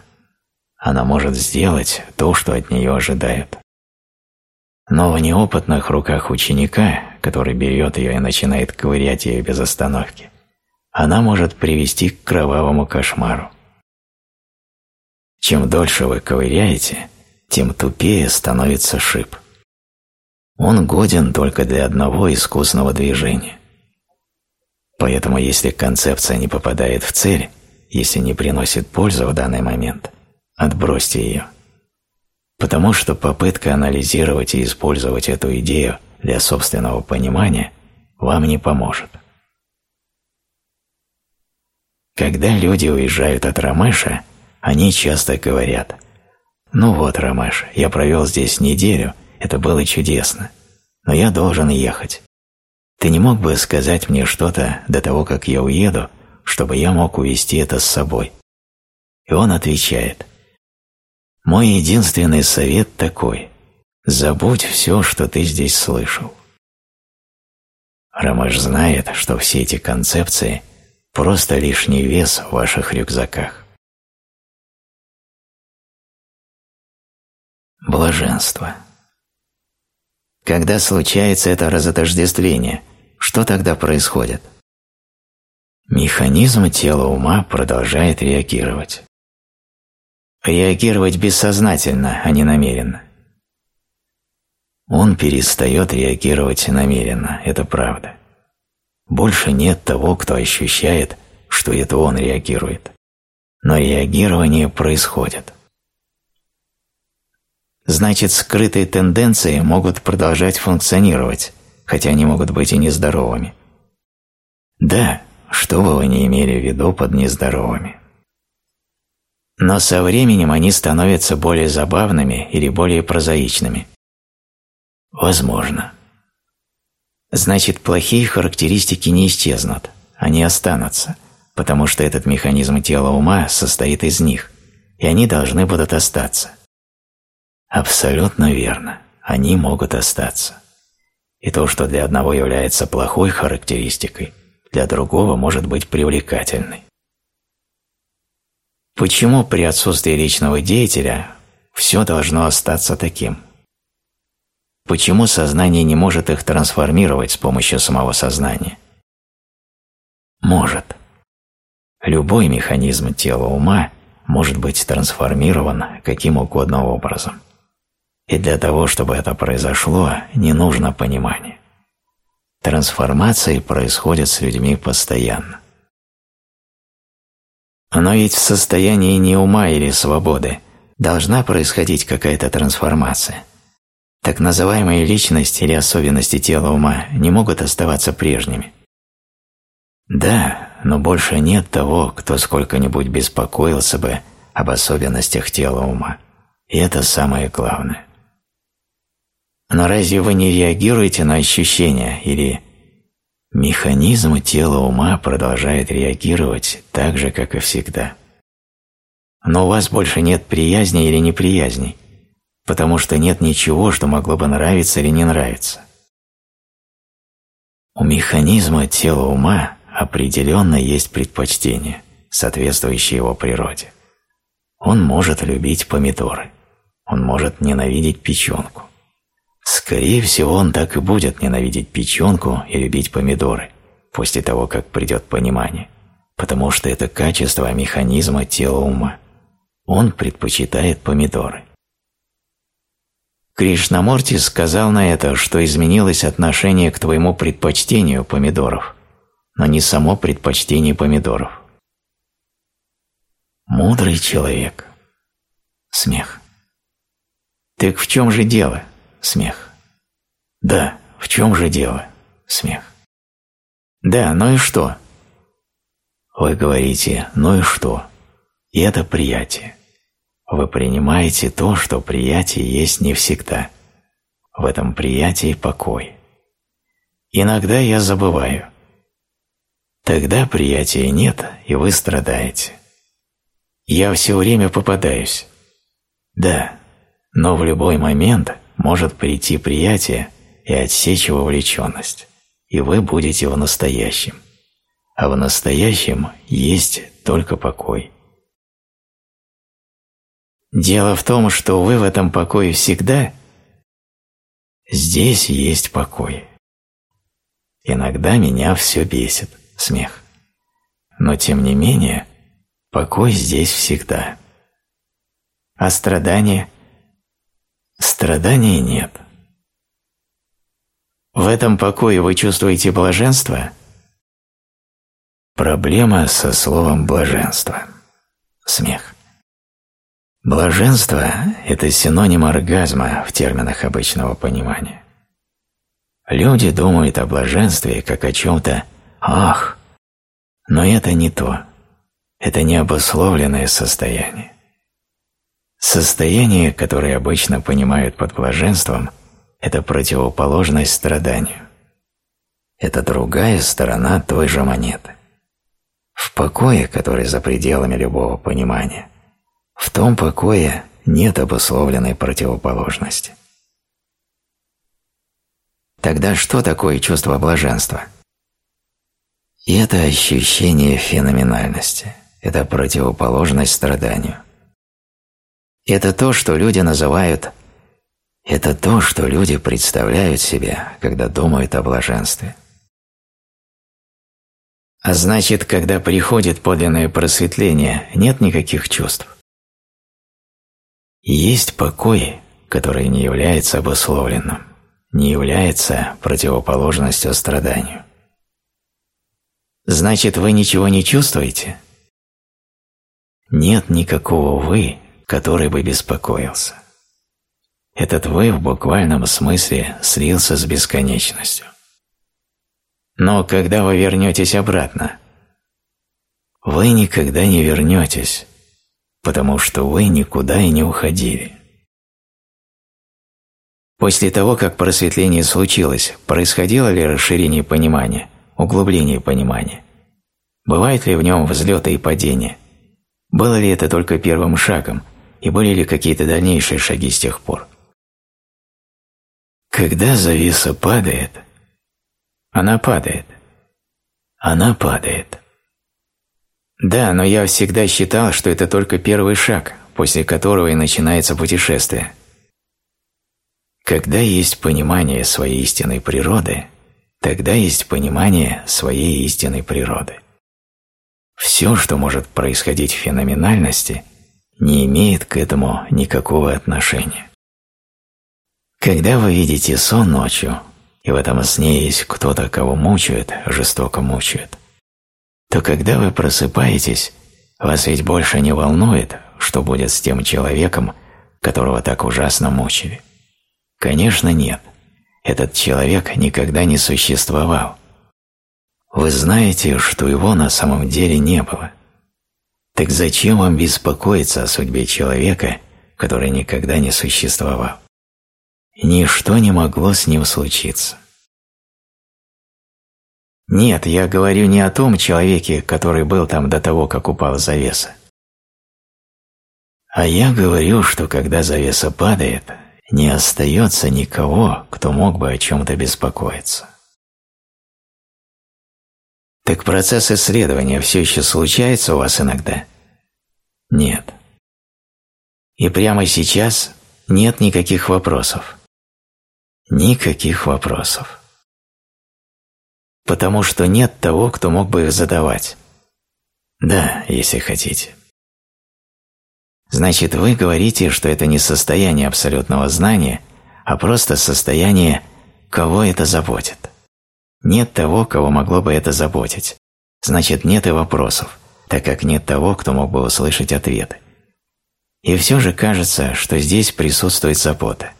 Она может сделать то, что от нее ожидают. Но в неопытных руках ученика, который берет ее и начинает ковырять ее без остановки, она может привести к кровавому кошмару. Чем дольше вы ковыряете, тем тупее становится шип. Он годен только для одного искусного движения. Поэтому если концепция не попадает в цель, если не приносит пользу в данный момент, отбросьте ее. Потому что попытка анализировать и использовать эту идею для собственного понимания вам не поможет. Когда люди уезжают от Рамеша, они часто говорят «Ну вот, Ромаш, я провел здесь неделю, это было чудесно, но я должен ехать. Ты не мог бы сказать мне что-то до того, как я уеду, чтобы я мог увезти это с собой?» И он отвечает «Мой единственный совет такой – забудь все, что ты здесь слышал». Рамаш знает, что все эти концепции – просто лишний вес в ваших рюкзаках. Блаженство. Когда случается это разотождествление, что тогда происходит? Механизм тела ума продолжает реагировать. Реагировать бессознательно, а не намеренно. Он перестает реагировать намеренно, это правда. Больше нет того, кто ощущает, что это он реагирует. Но реагирование происходит. Значит, скрытые тенденции могут продолжать функционировать, хотя они могут быть и нездоровыми. Да, что бы вы не имели в виду под нездоровыми. Но со временем они становятся более забавными или более прозаичными. Возможно. Значит, плохие характеристики не исчезнут, они останутся, потому что этот механизм тела ума состоит из них, и они должны будут остаться. Абсолютно верно. Они могут остаться. И то, что для одного является плохой характеристикой, для другого может быть привлекательной. Почему при отсутствии личного деятеля все должно остаться таким? Почему сознание не может их трансформировать с помощью самого сознания? Может. Любой механизм тела ума может быть трансформирован каким угодно образом. И для того, чтобы это произошло, не нужно понимания. Трансформации происходят с людьми постоянно. Но ведь в состоянии не ума или свободы должна происходить какая-то трансформация. Так называемые личности или особенности тела ума не могут оставаться прежними. Да, но больше нет того, кто сколько-нибудь беспокоился бы об особенностях тела ума. И это самое главное. Но разве вы не реагируете на ощущения или механизм тела ума продолжает реагировать так же, как и всегда? Но у вас больше нет приязни или неприязни, потому что нет ничего, что могло бы нравиться или не нравиться. У механизма тела ума определенно есть предпочтение, соответствующее его природе. Он может любить помидоры, он может ненавидеть печенку. Скорее всего, он так и будет ненавидеть печенку и любить помидоры после того, как придет понимание, потому что это качество механизма тела ума. Он предпочитает помидоры. Кришнамурти сказал на это, что изменилось отношение к твоему предпочтению помидоров, но не само предпочтение помидоров. Мудрый человек. Смех. Так в чем же дело? Смех. Да, в чем же дело? Смех. Да, ну и что? Вы говорите «ну и что?» И это приятие. Вы принимаете то, что приятие есть не всегда. В этом приятии покой. Иногда я забываю. Тогда приятия нет, и вы страдаете. Я все время попадаюсь. Да, но в любой момент может прийти приятие и отсечь вовлеченность, и вы будете в настоящем. А в настоящем есть только покой. Дело в том, что вы в этом покое всегда. Здесь есть покой. Иногда меня все бесит, смех. Но тем не менее, покой здесь всегда. А страдания? Страданий нет. В этом покое вы чувствуете блаженство? Проблема со словом «блаженство». Смех. Блаженство – это синоним оргазма в терминах обычного понимания. Люди думают о блаженстве как о чем-то «ах», но это не то. Это не обусловленное состояние. Состояние, которое обычно понимают под блаженством, это противоположность страданию. Это другая сторона той же монеты. В покое, который за пределами любого понимания, в том покое нет обусловленной противоположности. Тогда что такое чувство блаженства? Это ощущение феноменальности, это противоположность страданию. Это то, что люди называют это то, что люди представляют себе, когда думают о блаженстве. А значит, когда приходит подлинное просветление, нет никаких чувств. Есть покой, который не является обусловленным, не является противоположностью страданию. Значит, вы ничего не чувствуете? Нет никакого «вы», который бы беспокоился. Этот «вы» в буквальном смысле слился с бесконечностью. Но когда вы вернетесь обратно? Вы никогда не вернетесь, потому что вы никуда и не уходили. После того, как просветление случилось, происходило ли расширение понимания, углубление понимания? Бывают ли в нем взлеты и падения? Было ли это только первым шагом, и были ли какие-то дальнейшие шаги с тех пор? Когда завеса падает, она падает. Она падает. Да, но я всегда считал, что это только первый шаг, после которого и начинается путешествие. Когда есть понимание своей истинной природы, тогда есть понимание своей истинной природы. Все, что может происходить в феноменальности, не имеет к этому никакого отношения. Когда вы видите сон ночью, и в этом сне есть кто-то, кого мучают, жестоко мучают, то когда вы просыпаетесь, вас ведь больше не волнует, что будет с тем человеком, которого так ужасно мучили. Конечно, нет. Этот человек никогда не существовал. Вы знаете, что его на самом деле не было. Так зачем вам беспокоиться о судьбе человека, который никогда не существовал? Ничто не могло с ним случиться. Нет, я говорю не о том человеке, который был там до того, как упала завеса. А я говорю, что когда завеса падает, не остается никого, кто мог бы о чем-то беспокоиться. Так процесс исследования все еще случается у вас иногда? Нет. И прямо сейчас нет никаких вопросов. Никаких вопросов. Потому что нет того, кто мог бы их задавать. Да, если хотите. Значит, вы говорите, что это не состояние абсолютного знания, а просто состояние, кого это заботит. Нет того, кого могло бы это заботить. Значит, нет и вопросов, так как нет того, кто мог бы услышать ответы. И все же кажется, что здесь присутствует забота.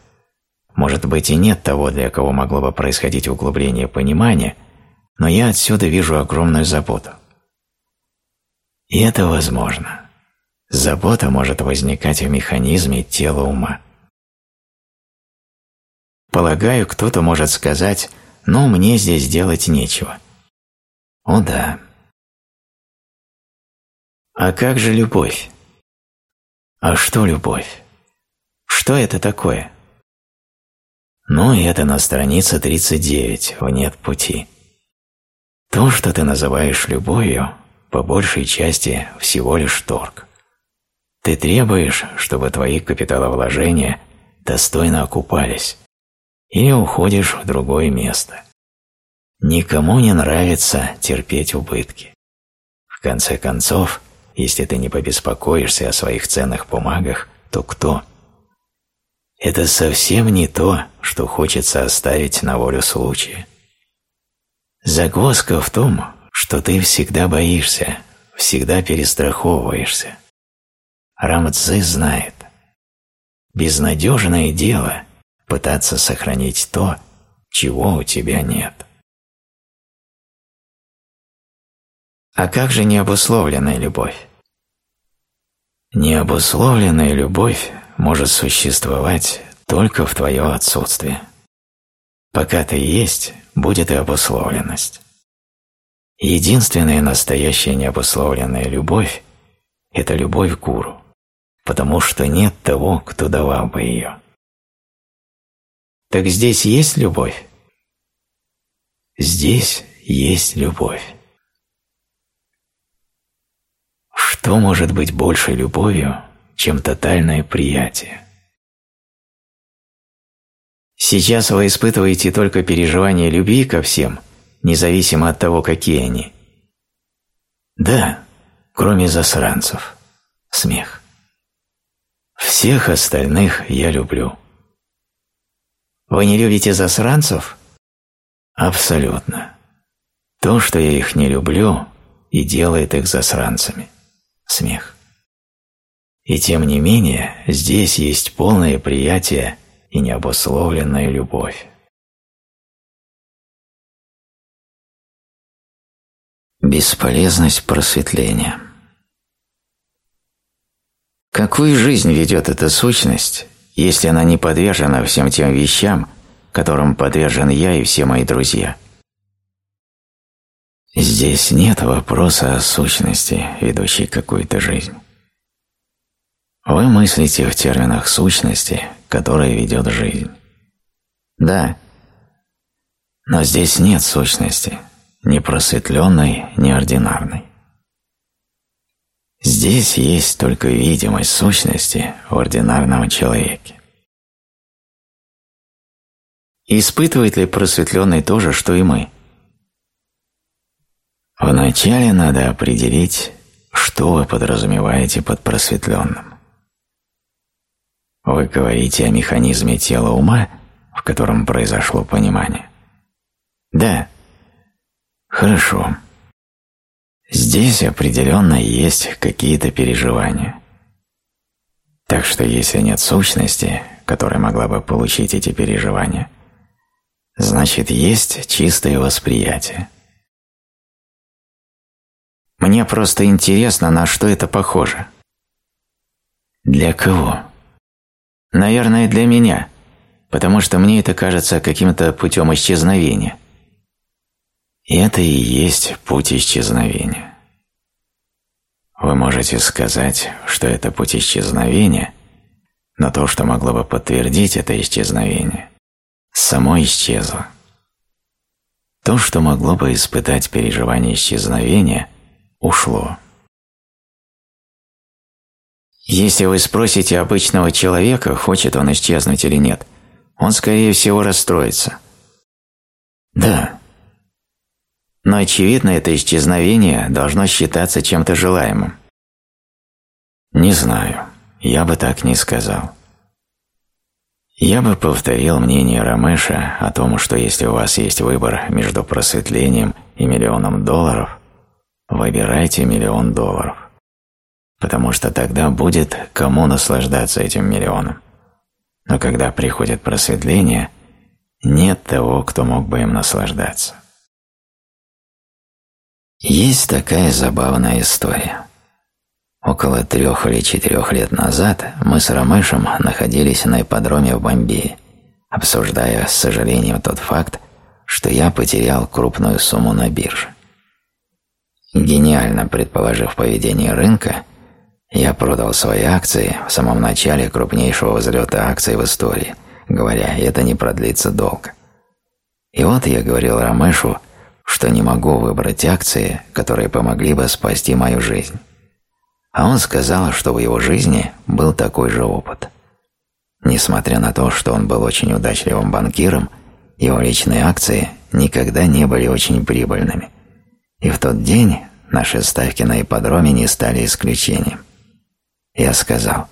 Может быть и нет того, для кого могло бы происходить углубление понимания, но я отсюда вижу огромную заботу. И это возможно. Забота может возникать в механизме тела ума. Полагаю, кто-то может сказать, ну, мне здесь делать нечего. О да. А как же любовь? А что любовь? Что это такое? Ну, это на странице 39 в «Нет пути». То, что ты называешь любовью, по большей части всего лишь торг. Ты требуешь, чтобы твои капиталовложения достойно окупались, или уходишь в другое место. Никому не нравится терпеть убытки. В конце концов, если ты не побеспокоишься о своих ценных бумагах, то кто? Это совсем не то, что хочется оставить на волю случая. Загвоздка в том, что ты всегда боишься, всегда перестраховываешься. Рамцзы знает. Безнадежное дело пытаться сохранить то, чего у тебя нет. А как же необусловленная любовь? Необусловленная любовь может существовать только в твое отсутствие. Пока ты есть, будет и обусловленность. Единственная настоящая необусловленная любовь – это любовь к гуру, потому что нет того, кто давал бы ее. Так здесь есть любовь? Здесь есть любовь. Что может быть больше любовью, чем тотальное приятие? Сейчас вы испытываете только переживание любви ко всем, независимо от того, какие они. Да, кроме засранцев. Смех. Всех остальных я люблю. Вы не любите засранцев? Абсолютно. То, что я их не люблю, и делает их засранцами смех. И тем не менее, здесь есть полное приятие и необусловленная любовь. Бесполезность просветления Какую жизнь ведет эта сущность, если она не подвержена всем тем вещам, которым подвержен я и все мои друзья – Здесь нет вопроса о сущности, ведущей какую-то жизнь. Вы мыслите в терминах сущности, которая ведет жизнь. Да, но здесь нет сущности, ни просветленной, ни ординарной. Здесь есть только видимость сущности в ординарном человеке. Испытывает ли просветленный то же, что и мы – Вначале надо определить, что вы подразумеваете под просветленным. Вы говорите о механизме тела ума, в котором произошло понимание? Да. Хорошо. Здесь определенно есть какие-то переживания. Так что если нет сущности, которая могла бы получить эти переживания, значит есть чистое восприятие. Мне просто интересно, на что это похоже. Для кого? Наверное, для меня, потому что мне это кажется каким-то путем исчезновения. И это и есть путь исчезновения. Вы можете сказать, что это путь исчезновения, но то, что могло бы подтвердить это исчезновение, само исчезло. То, что могло бы испытать переживание исчезновения, ушло. Если вы спросите обычного человека, хочет он исчезнуть или нет, он, скорее всего, расстроится. Да. Но, очевидно, это исчезновение должно считаться чем-то желаемым. Не знаю, я бы так не сказал. Я бы повторил мнение Рамеша о том, что если у вас есть выбор между просветлением и миллионом долларов, выбирайте миллион долларов. Потому что тогда будет кому наслаждаться этим миллионом. Но когда приходит просветление, нет того, кто мог бы им наслаждаться. Есть такая забавная история. Около трех или четырех лет назад мы с Рамешем находились на ипподроме в Бомбее, обсуждая с сожалением тот факт, что я потерял крупную сумму на бирже. Гениально предположив поведение рынка, я продал свои акции в самом начале крупнейшего взлета акций в истории, говоря, это не продлится долго. И вот я говорил Рамешу, что не могу выбрать акции, которые помогли бы спасти мою жизнь. А он сказал, что в его жизни был такой же опыт. Несмотря на то, что он был очень удачливым банкиром, его личные акции никогда не были очень прибыльными. И в тот день наши ставки на ипподроме не стали исключением. Я сказал,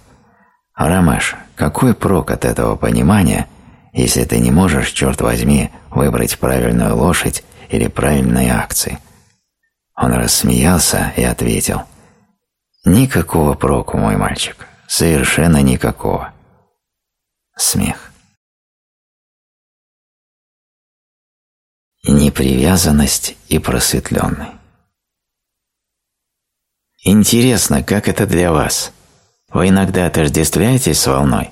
«Рамеш, какой прок от этого понимания, если ты не можешь, черт возьми, выбрать правильную лошадь или правильные акции?» Он рассмеялся и ответил, Никакого проку, мой мальчик, совершенно никакого. Смех. Непривязанность и просветленный. Интересно, как это для вас? Вы иногда отождествляетесь с волной?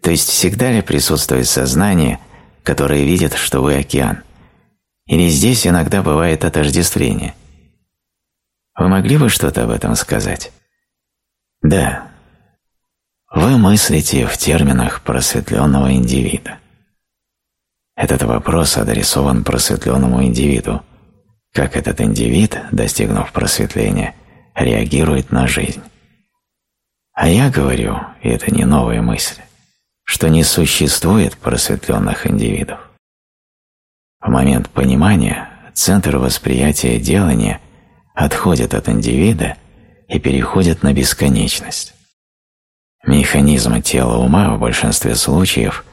То есть всегда ли присутствует сознание, которое видит, что вы океан? Или здесь иногда бывает отождествление – вы могли бы что-то об этом сказать? Да. Вы мыслите в терминах просветленного индивида. Этот вопрос адресован просветленному индивиду. Как этот индивид, достигнув просветления, реагирует на жизнь. А я говорю, и это не новая мысль, что не существует просветленных индивидов. В момент понимания центр восприятия делания отходят от индивида и переходят на бесконечность. Механизм тела ума в большинстве случаев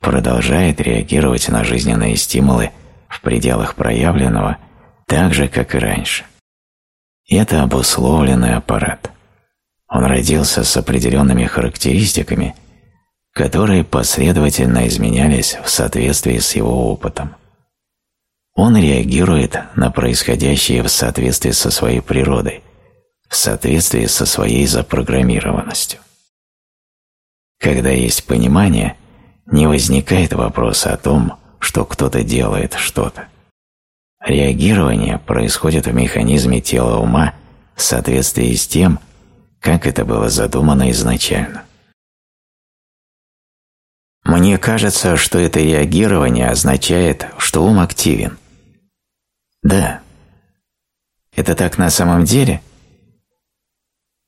продолжает реагировать на жизненные стимулы в пределах проявленного так же, как и раньше. Это обусловленный аппарат. Он родился с определенными характеристиками, которые последовательно изменялись в соответствии с его опытом. Он реагирует на происходящее в соответствии со своей природой, в соответствии со своей запрограммированностью. Когда есть понимание, не возникает вопроса о том, что кто-то делает что-то. Реагирование происходит в механизме тела ума в соответствии с тем, как это было задумано изначально. Мне кажется, что это реагирование означает, что ум активен. Да. Это так на самом деле?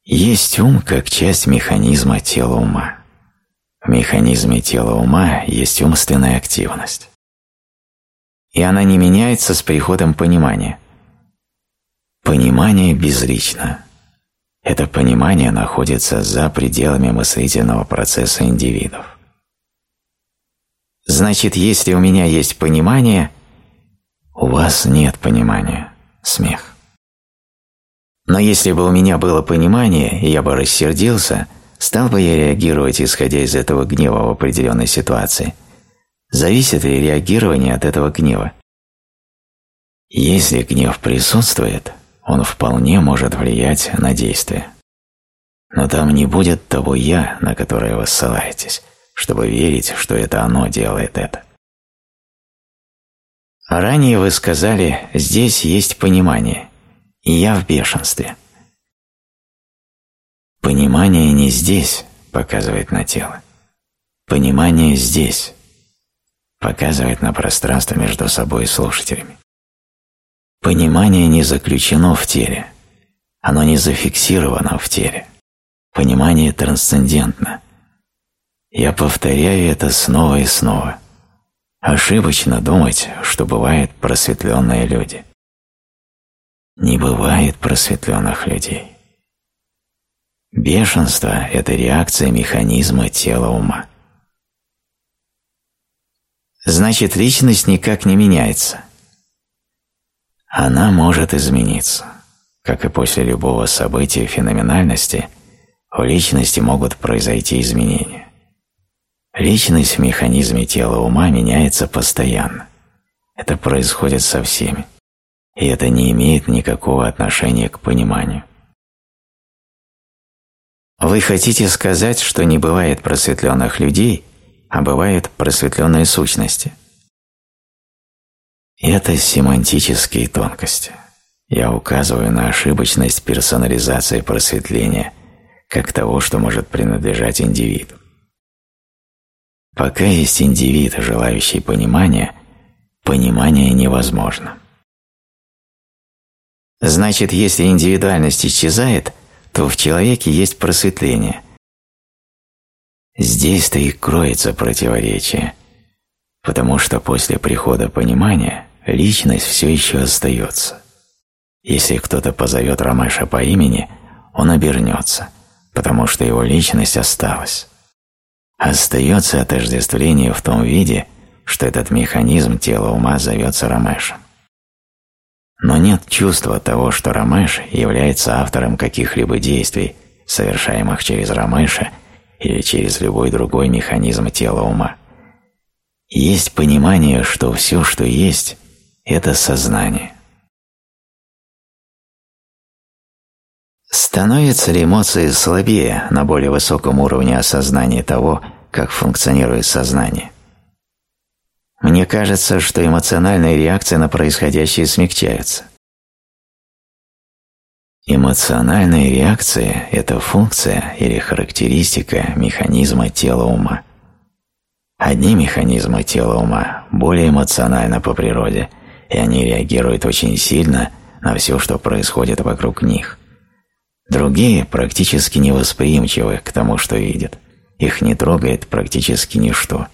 Есть ум как часть механизма тела ума. В механизме тела ума есть умственная активность. И она не меняется с приходом понимания. Понимание безлично. Это понимание находится за пределами мыслительного процесса индивидов. Значит, если у меня есть понимание, у вас нет понимания. Смех. Но если бы у меня было понимание, и я бы рассердился, стал бы я реагировать, исходя из этого гнева в определенной ситуации? Зависит ли реагирование от этого гнева? Если гнев присутствует, он вполне может влиять на действие. Но там не будет того «я», на которое вы ссылаетесь чтобы верить, что это оно делает это. Ранее вы сказали, здесь есть понимание, и я в бешенстве. Понимание не здесь, показывает на тело. Понимание здесь, показывает на пространство между собой и слушателями. Понимание не заключено в теле, оно не зафиксировано в теле. Понимание трансцендентно. Я повторяю это снова и снова. Ошибочно думать, что бывают просветленные люди. Не бывает просветленных людей. Бешенство – это реакция механизма тела ума. Значит, личность никак не меняется. Она может измениться. Как и после любого события феноменальности, у личности могут произойти изменения. Личность в механизме тела ума меняется постоянно. Это происходит со всеми. И это не имеет никакого отношения к пониманию. Вы хотите сказать, что не бывает просветленных людей, а бывают просветленные сущности? Это семантические тонкости. Я указываю на ошибочность персонализации просветления, как того, что может принадлежать индивиду. Пока есть индивид, желающий понимания, понимание невозможно. Значит, если индивидуальность исчезает, то в человеке есть просветление. Здесь-то и кроется противоречие, потому что после прихода понимания личность все еще остается. Если кто-то позовет Рамеша по имени, он обернется, потому что его личность осталась. Остается отождествление в том виде, что этот механизм тела ума зовется Рамешем. Но нет чувства того, что Рамеш является автором каких-либо действий, совершаемых через Рамеша или через любой другой механизм тела ума. Есть понимание, что все, что есть, это сознание. Становятся ли эмоции слабее на более высоком уровне осознания того, как функционирует сознание? Мне кажется, что эмоциональные реакции на происходящее смягчаются. Эмоциональные реакции – это функция или характеристика механизма тела ума. Одни механизмы тела ума более эмоциональны по природе, и они реагируют очень сильно на все, что происходит вокруг них. Другие практически невосприимчивы к тому, что видят. Их не трогает практически ничто.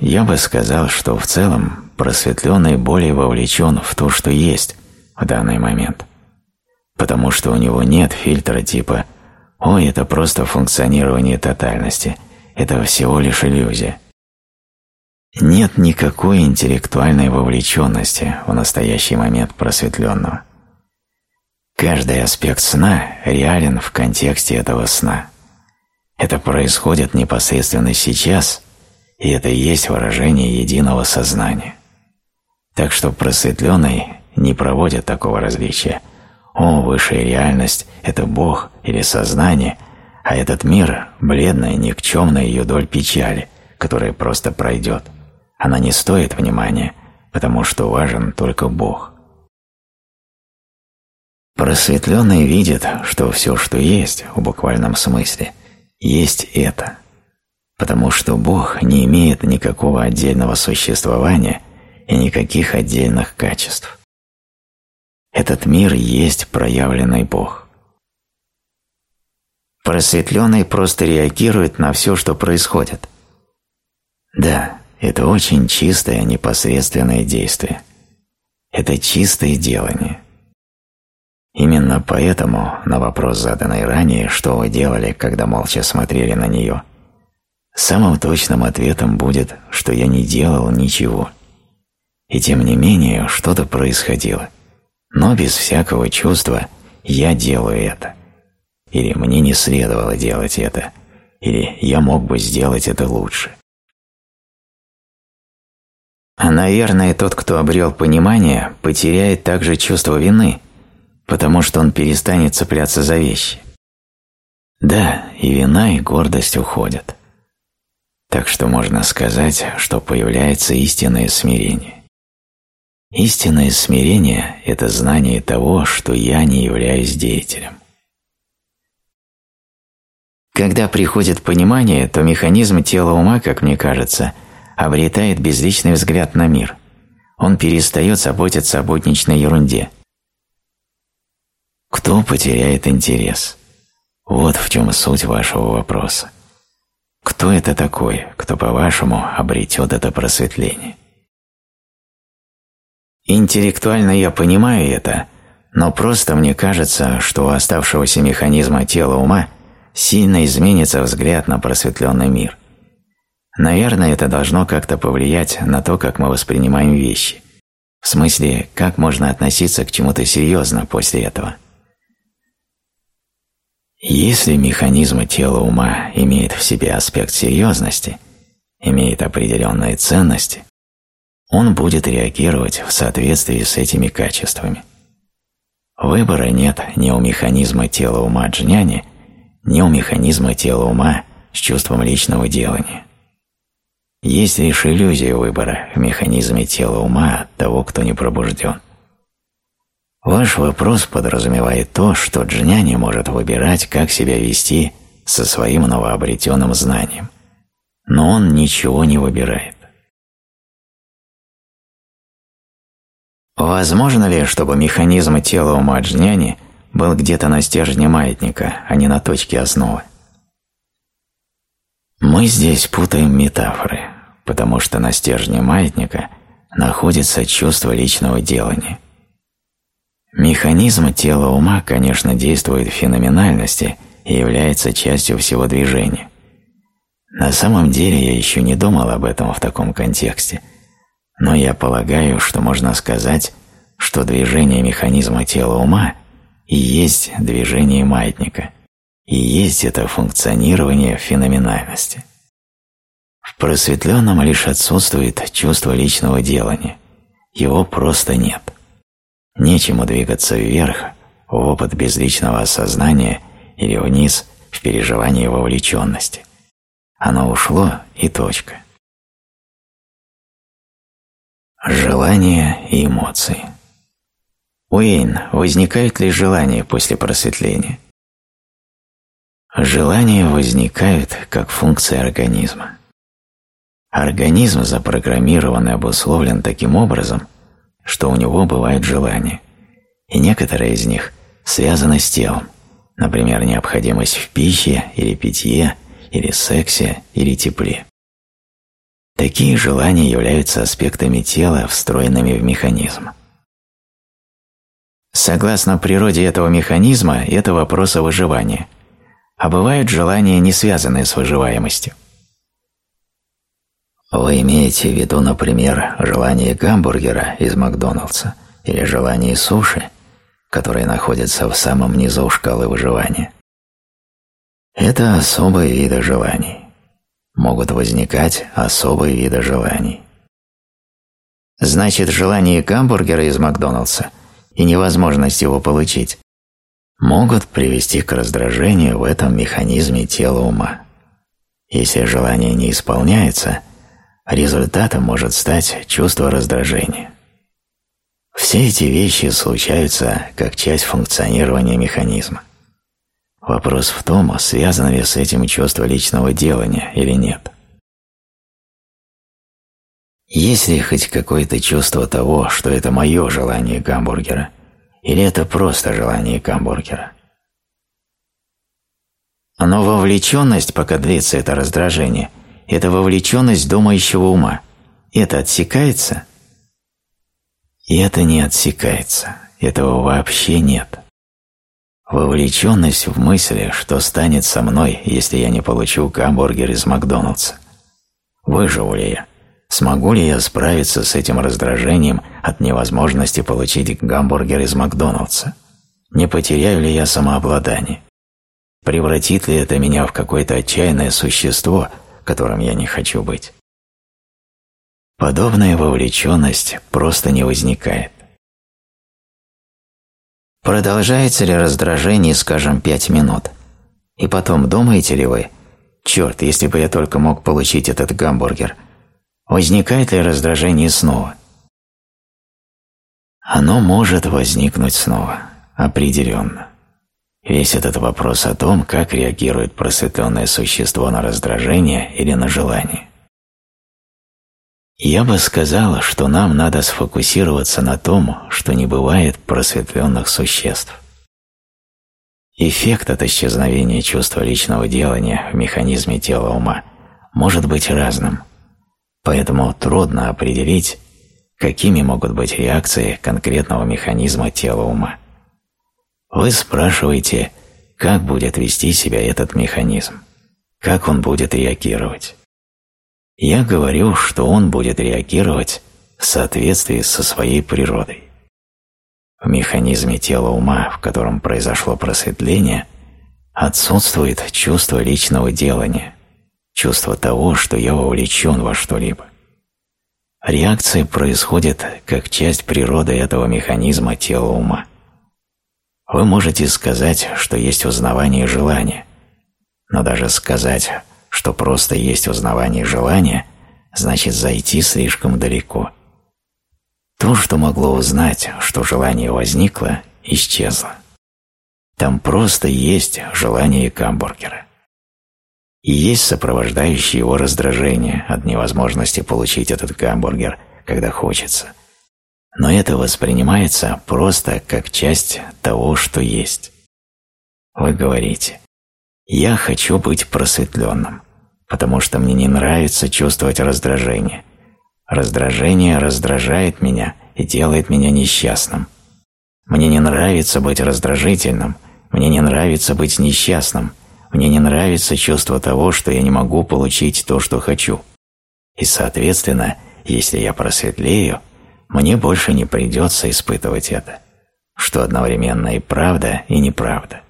Я бы сказал, что в целом просветленный более вовлечен в то, что есть в данный момент, потому что у него нет фильтра типа «Ой, это просто функционирование тотальности, это всего лишь иллюзия». Нет никакой интеллектуальной вовлеченности в настоящий момент просветленного. Каждый аспект сна реален в контексте этого сна. Это происходит непосредственно сейчас – и это и есть выражение единого сознания. Так что просветленный не проводит такого различия. О, высшая реальность – это Бог или сознание, а этот мир – бледная, никчемная ее доль печали, которая просто пройдет. Она не стоит внимания, потому что важен только Бог. Просветленный видит, что все, что есть, в буквальном смысле, есть это – потому что Бог не имеет никакого отдельного существования и никаких отдельных качеств. Этот мир есть проявленный Бог. Просветленный просто реагирует на все, что происходит. Да, это очень чистое непосредственное действие. Это чистое делание. Именно поэтому на вопрос, заданный ранее, что вы делали, когда молча смотрели на нее – Самым точным ответом будет, что я не делал ничего. И тем не менее что-то происходило. Но без всякого чувства я делаю это. Или мне не следовало делать это. Или я мог бы сделать это лучше. А, наверное, тот, кто обрел понимание, потеряет также чувство вины, потому что он перестанет цепляться за вещи. Да, и вина, и гордость уходят. Так что можно сказать, что появляется истинное смирение. Истинное смирение – это знание того, что я не являюсь деятелем. Когда приходит понимание, то механизм тела ума, как мне кажется, обретает безличный взгляд на мир. Он перестает заботиться о будничной ерунде. Кто потеряет интерес? Вот в чем суть вашего вопроса. Кто это такой, кто, по-вашему, обретет это просветление? Интеллектуально я понимаю это, но просто мне кажется, что у оставшегося механизма тела ума сильно изменится взгляд на просветленный мир. Наверное, это должно как-то повлиять на то, как мы воспринимаем вещи. В смысле, как можно относиться к чему-то серьезно после этого. Если механизм тела ума имеет в себе аспект серьезности, имеет определенные ценности, он будет реагировать в соответствии с этими качествами. Выбора нет ни у механизма тела ума джняни, ни у механизма тела ума с чувством личного делания. Есть лишь иллюзия выбора в механизме тела ума того, кто не пробужден. Ваш вопрос подразумевает то, что джняни может выбирать, как себя вести со своим новообретенным знанием, но он ничего не выбирает. Возможно ли, чтобы механизм тела ума джняни был где-то на стержне маятника, а не на точке основы. Мы здесь путаем метафоры, потому что на стержне маятника находится чувство личного делания. Механизм тела ума, конечно, действует в феноменальности и является частью всего движения. На самом деле я еще не думал об этом в таком контексте, но я полагаю, что можно сказать, что движение механизма тела ума – и есть движение маятника, и есть это функционирование феноменальности. В просветленном лишь отсутствует чувство личного делания, его просто нет. Нечему двигаться вверх, в опыт безличного осознания или вниз в переживание вовлеченности. Оно ушло и точка. Желания и эмоции – Уэйн, возникают ли желания после просветления? Желания возникают как функция организма. Организм запрограммирован и обусловлен таким образом, что у него бывают желания, и некоторые из них связаны с телом, например, необходимость в пище или питье, или сексе, или тепле. Такие желания являются аспектами тела, встроенными в механизм. Согласно природе этого механизма, это вопрос о выживании. А бывают желания, не связанные с выживаемостью. Вы имеете в виду, например, желание гамбургера из Макдоналдса или желание суши, которые находятся в самом низу шкалы выживания. Это особые виды желаний. Могут возникать особые виды желаний. Значит, желание гамбургера из Макдоналдса и невозможность его получить, могут привести к раздражению в этом механизме тела ума. Если желание не исполняется, результатом может стать чувство раздражения. Все эти вещи случаются как часть функционирования механизма. Вопрос в том, связано ли с этим чувство личного делания или нет. Есть ли хоть какое-то чувство того, что это мое желание гамбургера, или это просто желание гамбургера? Но вовлеченность, пока длится это раздражение, это вовлеченность думающего ума. Это отсекается? И это не отсекается. Этого вообще нет. Вовлеченность в мысли, что станет со мной, если я не получу гамбургер из Макдоналдса. Выживу ли я? Смогу ли я справиться с этим раздражением от невозможности получить гамбургер из Макдоналдса? Не потеряю ли я самообладание? Превратит ли это меня в какое-то отчаянное существо, которым я не хочу быть? Подобная вовлеченность просто не возникает. Продолжается ли раздражение, скажем, пять минут? И потом думаете ли вы, черт, если бы я только мог получить этот гамбургер – Возникает ли раздражение снова? Оно может возникнуть снова, определенно. Весь этот вопрос о том, как реагирует просветленное существо на раздражение или на желание. Я бы сказала, что нам надо сфокусироваться на том, что не бывает просветленных существ. Эффект от исчезновения чувства личного делания в механизме тела ума может быть разным, поэтому трудно определить, какими могут быть реакции конкретного механизма тела ума. Вы спрашиваете, как будет вести себя этот механизм, как он будет реагировать. Я говорю, что он будет реагировать в соответствии со своей природой. В механизме тела ума, в котором произошло просветление, отсутствует чувство личного делания, чувство того, что я вовлечен во что-либо. Реакция происходит как часть природы этого механизма тела ума. Вы можете сказать, что есть узнавание желания, но даже сказать, что просто есть узнавание желания, значит зайти слишком далеко. То, что могло узнать, что желание возникло, исчезло. Там просто есть желание гамбургера. И есть сопровождающее его раздражение от невозможности получить этот гамбургер, когда хочется – но это воспринимается просто как часть того, что есть. Вы говорите «Я хочу быть просветленным, потому что мне не нравится чувствовать раздражение. Раздражение раздражает меня и делает меня несчастным. Мне не нравится быть раздражительным, мне не нравится быть несчастным, мне не нравится чувство того, что я не могу получить то, что хочу. И, соответственно, если я просветлею, мне больше не придется испытывать это, что одновременно и правда, и неправда.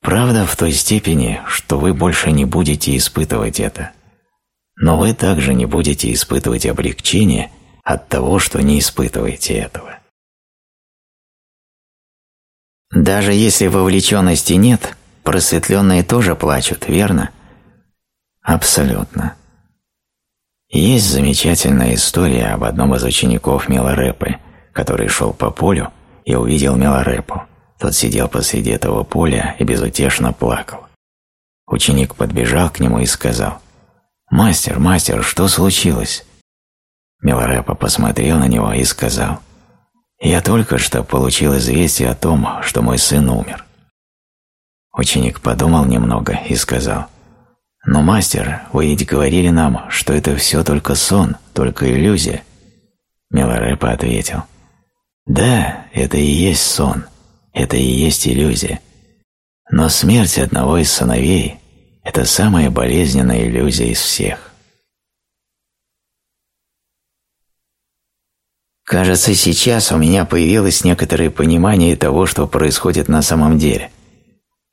Правда в той степени, что вы больше не будете испытывать это, но вы также не будете испытывать облегчение от того, что не испытываете этого. Даже если вовлеченности нет, просветленные тоже плачут, верно? Абсолютно. Есть замечательная история об одном из учеников Миларепы, который шел по полю и увидел Миларепу. Тот сидел посреди этого поля и безутешно плакал. Ученик подбежал к нему и сказал, «Мастер, мастер, что случилось?» Миларепа посмотрел на него и сказал, «Я только что получил известие о том, что мой сын умер». Ученик подумал немного и сказал, «Но, мастер, вы ведь говорили нам, что это все только сон, только иллюзия». Миларепа ответил, «Да, это и есть сон, это и есть иллюзия. Но смерть одного из сыновей – это самая болезненная иллюзия из всех». Кажется, сейчас у меня появилось некоторое понимание того, что происходит на самом деле –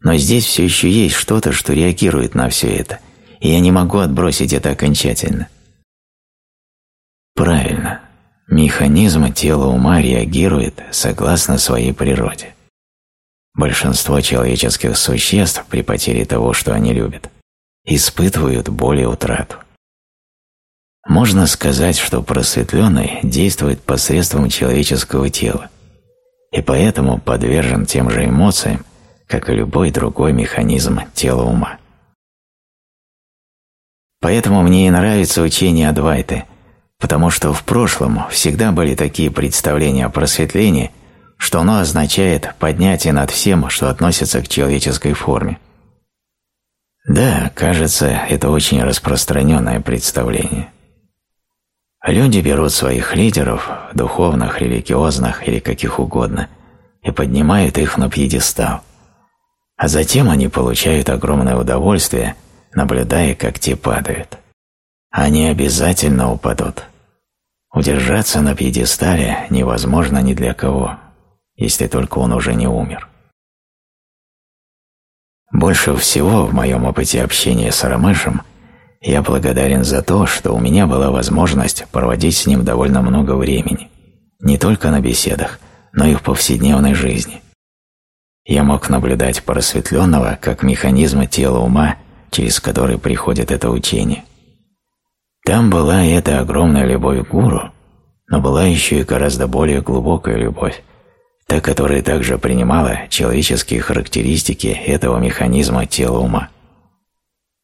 но здесь все еще есть что-то, что реагирует на все это, и я не могу отбросить это окончательно. Правильно. Механизм тела ума реагирует согласно своей природе. Большинство человеческих существ при потере того, что они любят, испытывают боль и утрату. Можно сказать, что просветленный действует посредством человеческого тела, и поэтому подвержен тем же эмоциям, как и любой другой механизм тела ума. Поэтому мне и нравится учение Адвайты, потому что в прошлом всегда были такие представления о просветлении, что оно означает поднятие над всем, что относится к человеческой форме. Да, кажется, это очень распространенное представление. Люди берут своих лидеров, духовных, религиозных или каких угодно, и поднимают их на пьедестал а затем они получают огромное удовольствие, наблюдая, как те падают. Они обязательно упадут. Удержаться на пьедестале невозможно ни для кого, если только он уже не умер. Больше всего в моем опыте общения с Рамышем я благодарен за то, что у меня была возможность проводить с ним довольно много времени, не только на беседах, но и в повседневной жизни – я мог наблюдать просветленного как механизма тела ума, через который приходит это учение. Там была эта огромная любовь к гуру, но была еще и гораздо более глубокая любовь, та, которая также принимала человеческие характеристики этого механизма тела ума.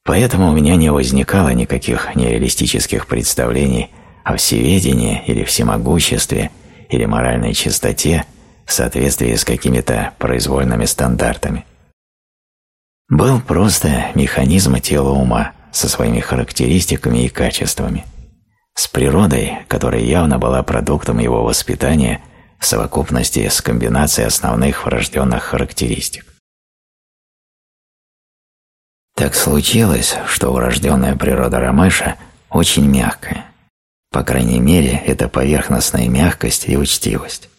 Поэтому у меня не возникало никаких нереалистических представлений о всеведении или всемогуществе или моральной чистоте в соответствии с какими-то произвольными стандартами. Был просто механизм тела ума со своими характеристиками и качествами, с природой, которая явно была продуктом его воспитания в совокупности с комбинацией основных врожденных характеристик. Так случилось, что врожденная природа Рамеша очень мягкая. По крайней мере, это поверхностная мягкость и учтивость.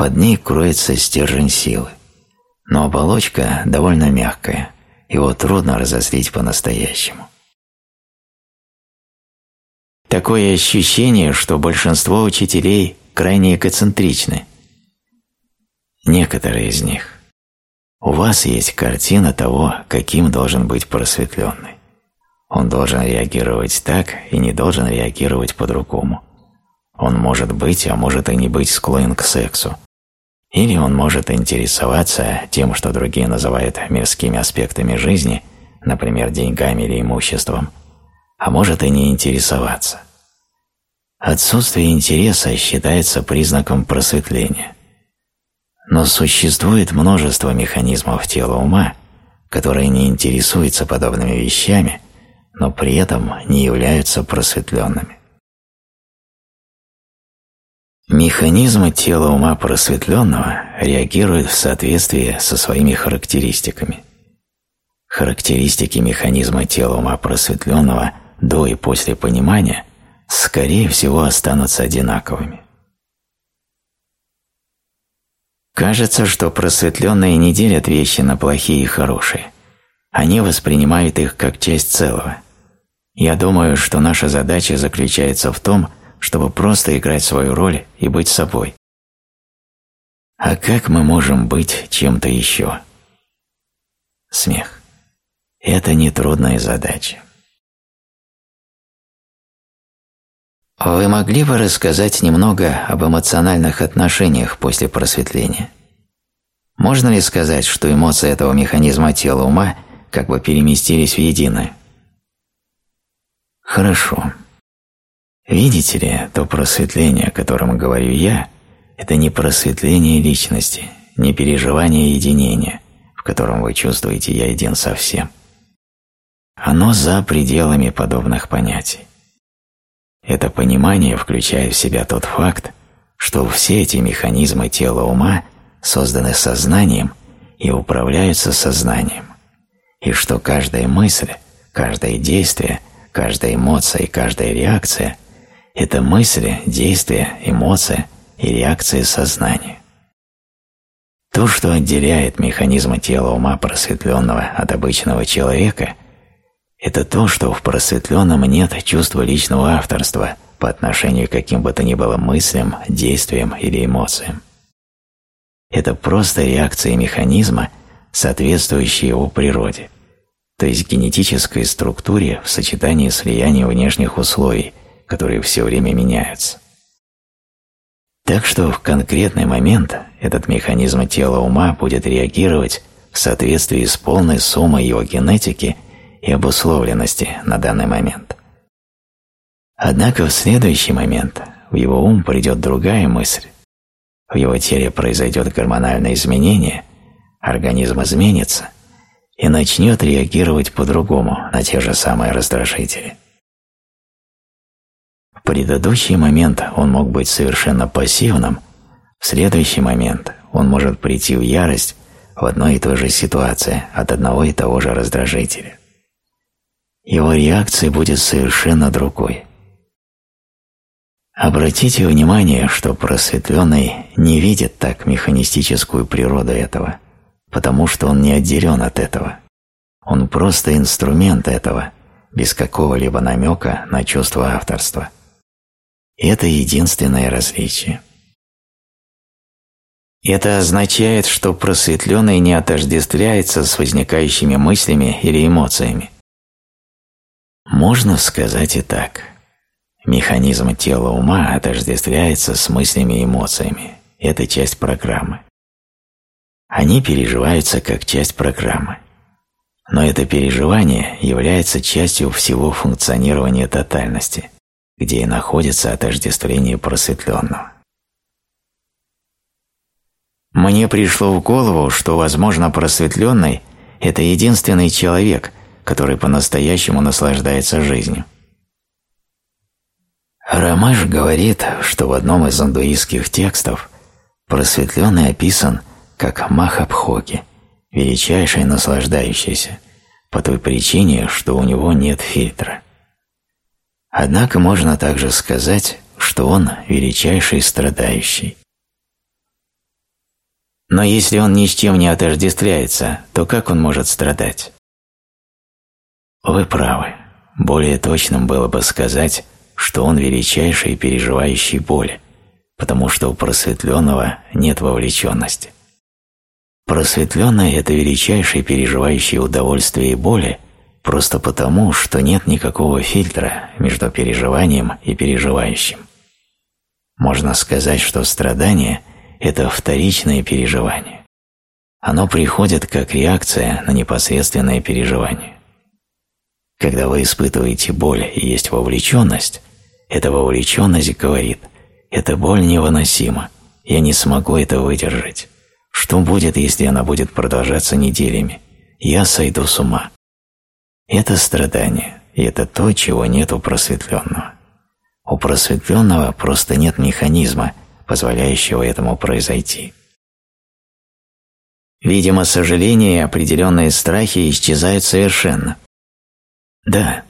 Под ней кроется стержень силы. Но оболочка довольно мягкая, его трудно разозлить по-настоящему. Такое ощущение, что большинство учителей крайне эгоцентричны. Некоторые из них. У вас есть картина того, каким должен быть просветленный. Он должен реагировать так и не должен реагировать по-другому. Он может быть, а может и не быть склонен к сексу, или он может интересоваться тем, что другие называют мирскими аспектами жизни, например, деньгами или имуществом, а может и не интересоваться. Отсутствие интереса считается признаком просветления. Но существует множество механизмов тела ума, которые не интересуются подобными вещами, но при этом не являются просветленными. Механизмы тела ума просветленного реагируют в соответствии со своими характеристиками. Характеристики механизма тела ума просветленного до и после понимания скорее всего останутся одинаковыми. Кажется, что просветленные не делят вещи на плохие и хорошие. Они воспринимают их как часть целого. Я думаю, что наша задача заключается в том, чтобы просто играть свою роль и быть собой. А как мы можем быть чем-то еще? Смех. Это нетрудная задача. Вы могли бы рассказать немного об эмоциональных отношениях после просветления? Можно ли сказать, что эмоции этого механизма тела ума как бы переместились в единое? Хорошо. Видите ли, то просветление, о котором говорю я, это не просветление личности, не переживание единения, в котором вы чувствуете «я един со всем». Оно за пределами подобных понятий. Это понимание включает в себя тот факт, что все эти механизмы тела ума созданы сознанием и управляются сознанием, и что каждая мысль, каждое действие, каждая эмоция и каждая реакция – это мысли, действия, эмоции и реакции сознания. То, что отделяет механизмы тела ума просветленного от обычного человека, это то, что в просветленном нет чувства личного авторства по отношению к каким бы то ни было мыслям, действиям или эмоциям. Это просто реакции механизма, соответствующие его природе, то есть генетической структуре в сочетании с влиянием внешних условий, которые все время меняются. Так что в конкретный момент этот механизм тела ума будет реагировать в соответствии с полной суммой его генетики и обусловленности на данный момент. Однако в следующий момент в его ум придет другая мысль, в его теле произойдет гормональное изменение, организм изменится и начнет реагировать по-другому на те же самые раздражители. В предыдущий момент он мог быть совершенно пассивным, в следующий момент он может прийти в ярость в одной и той же ситуации от одного и того же раздражителя. Его реакция будет совершенно другой. Обратите внимание, что просветленный не видит так механистическую природу этого, потому что он не отделен от этого. Он просто инструмент этого, без какого-либо намека на чувство авторства. Это единственное различие. Это означает, что просветленный не отождествляется с возникающими мыслями или эмоциями. Можно сказать и так. Механизм тела ума отождествляется с мыслями и эмоциями это часть программы. Они переживаются как часть программы. Но это переживание является частью всего функционирования тотальности, где и находится отождествление просветленного. Мне пришло в голову, что, возможно, просветленный – это единственный человек, который по-настоящему наслаждается жизнью. Рамаш говорит, что в одном из индуистских текстов просветленный описан как Махабхоги, величайший наслаждающийся, по той причине, что у него нет фильтра. Однако можно также сказать, что он величайший страдающий. Но если он ни с чем не отождествляется, то как он может страдать? Вы правы. Более точным было бы сказать, что он величайший переживающий боли, потому что у просветленного нет вовлеченности. Просветленный – это величайший переживающий удовольствие и боли просто потому, что нет никакого фильтра между переживанием и переживающим. Можно сказать, что страдание – это вторичное переживание. Оно приходит как реакция на непосредственное переживание. Когда вы испытываете боль и есть вовлеченность, эта вовлеченность говорит «эта боль невыносима, я не смогу это выдержать». Что будет, если она будет продолжаться неделями? Я сойду с ума. Это страдание, и это то, чего нет у просветленного. У просветленного просто нет механизма, позволяющего этому произойти. Видимо, сожаление и определенные страхи исчезают совершенно. Да,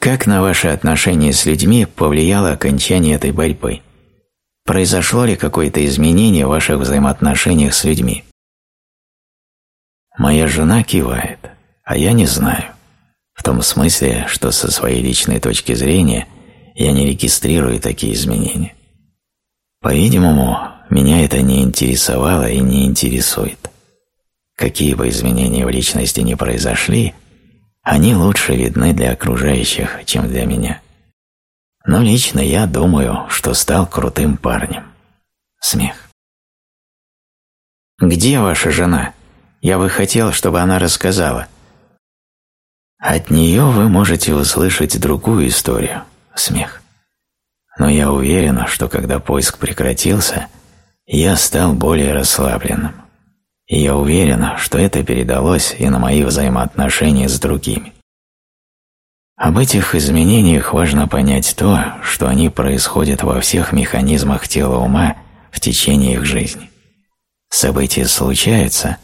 как на ваши отношения с людьми повлияло окончание этой борьбы? Произошло ли какое-то изменение в ваших взаимоотношениях с людьми? Моя жена кивает, а я не знаю. В том смысле, что со своей личной точки зрения я не регистрирую такие изменения. По-видимому, меня это не интересовало и не интересует. Какие бы изменения в личности ни произошли – они лучше видны для окружающих, чем для меня. Но лично я думаю, что стал крутым парнем. Смех. «Где ваша жена? Я бы хотел, чтобы она рассказала». От нее вы можете услышать другую историю. Смех. Но я уверен, что когда поиск прекратился, я стал более расслабленным. И я уверен, что это передалось и на мои взаимоотношения с другими. Об этих изменениях важно понять то, что они происходят во всех механизмах тела ума в течение их жизни. События случаются,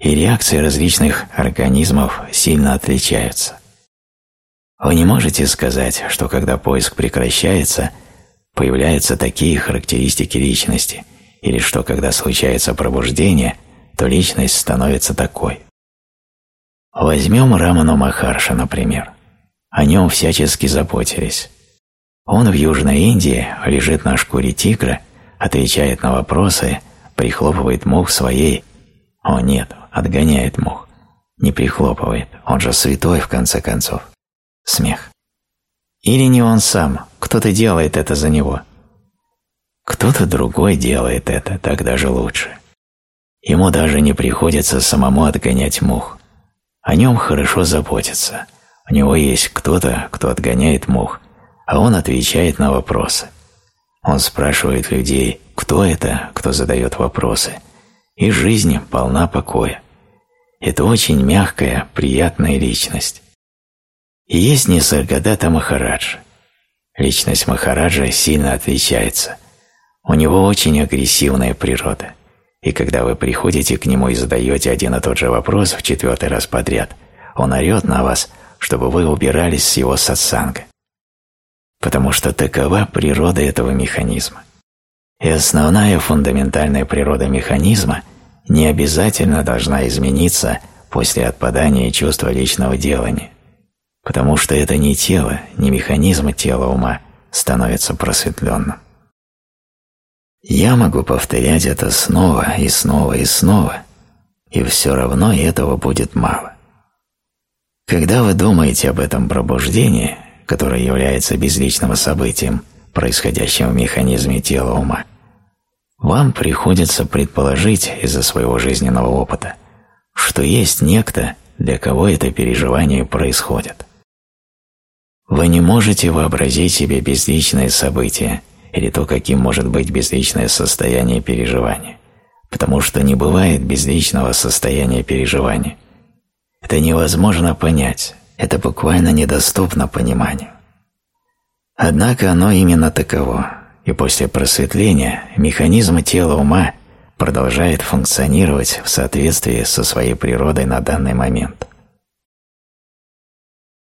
и реакции различных организмов сильно отличаются. Вы не можете сказать, что когда поиск прекращается, появляются такие характеристики личности, или что когда случается пробуждение – то личность становится такой. Возьмем Раману Махарша, например. О нем всячески заботились. Он в Южной Индии лежит на шкуре тигра, отвечает на вопросы, прихлопывает мух своей... О нет, отгоняет мух. Не прихлопывает, он же святой в конце концов. Смех. Или не он сам, кто-то делает это за него. Кто-то другой делает это, так даже лучше. Ему даже не приходится самому отгонять мух. О нем хорошо заботятся. У него есть кто-то, кто отгоняет мух, а он отвечает на вопросы. Он спрашивает людей, кто это, кто задает вопросы. И жизнь полна покоя. Это очень мягкая, приятная личность. И есть Нисаргадата Махарадж. Личность Махараджа сильно отличается. У него очень агрессивная природа. И когда вы приходите к нему и задаете один и тот же вопрос в четвертый раз подряд, он орет на вас, чтобы вы убирались с его сатсанга. Потому что такова природа этого механизма. И основная фундаментальная природа механизма не обязательно должна измениться после отпадания чувства личного делания, потому что это не тело, не механизм тела ума становится просветленным. Я могу повторять это снова и снова и снова, и все равно этого будет мало. Когда вы думаете об этом пробуждении, которое является безличным событием, происходящим в механизме тела ума, вам приходится предположить из-за своего жизненного опыта, что есть некто, для кого это переживание происходит. Вы не можете вообразить себе безличное событие или то, каким может быть безличное состояние переживания, потому что не бывает безличного состояния переживания. Это невозможно понять, это буквально недоступно пониманию. Однако оно именно таково, и после просветления механизм тела ума продолжает функционировать в соответствии со своей природой на данный момент.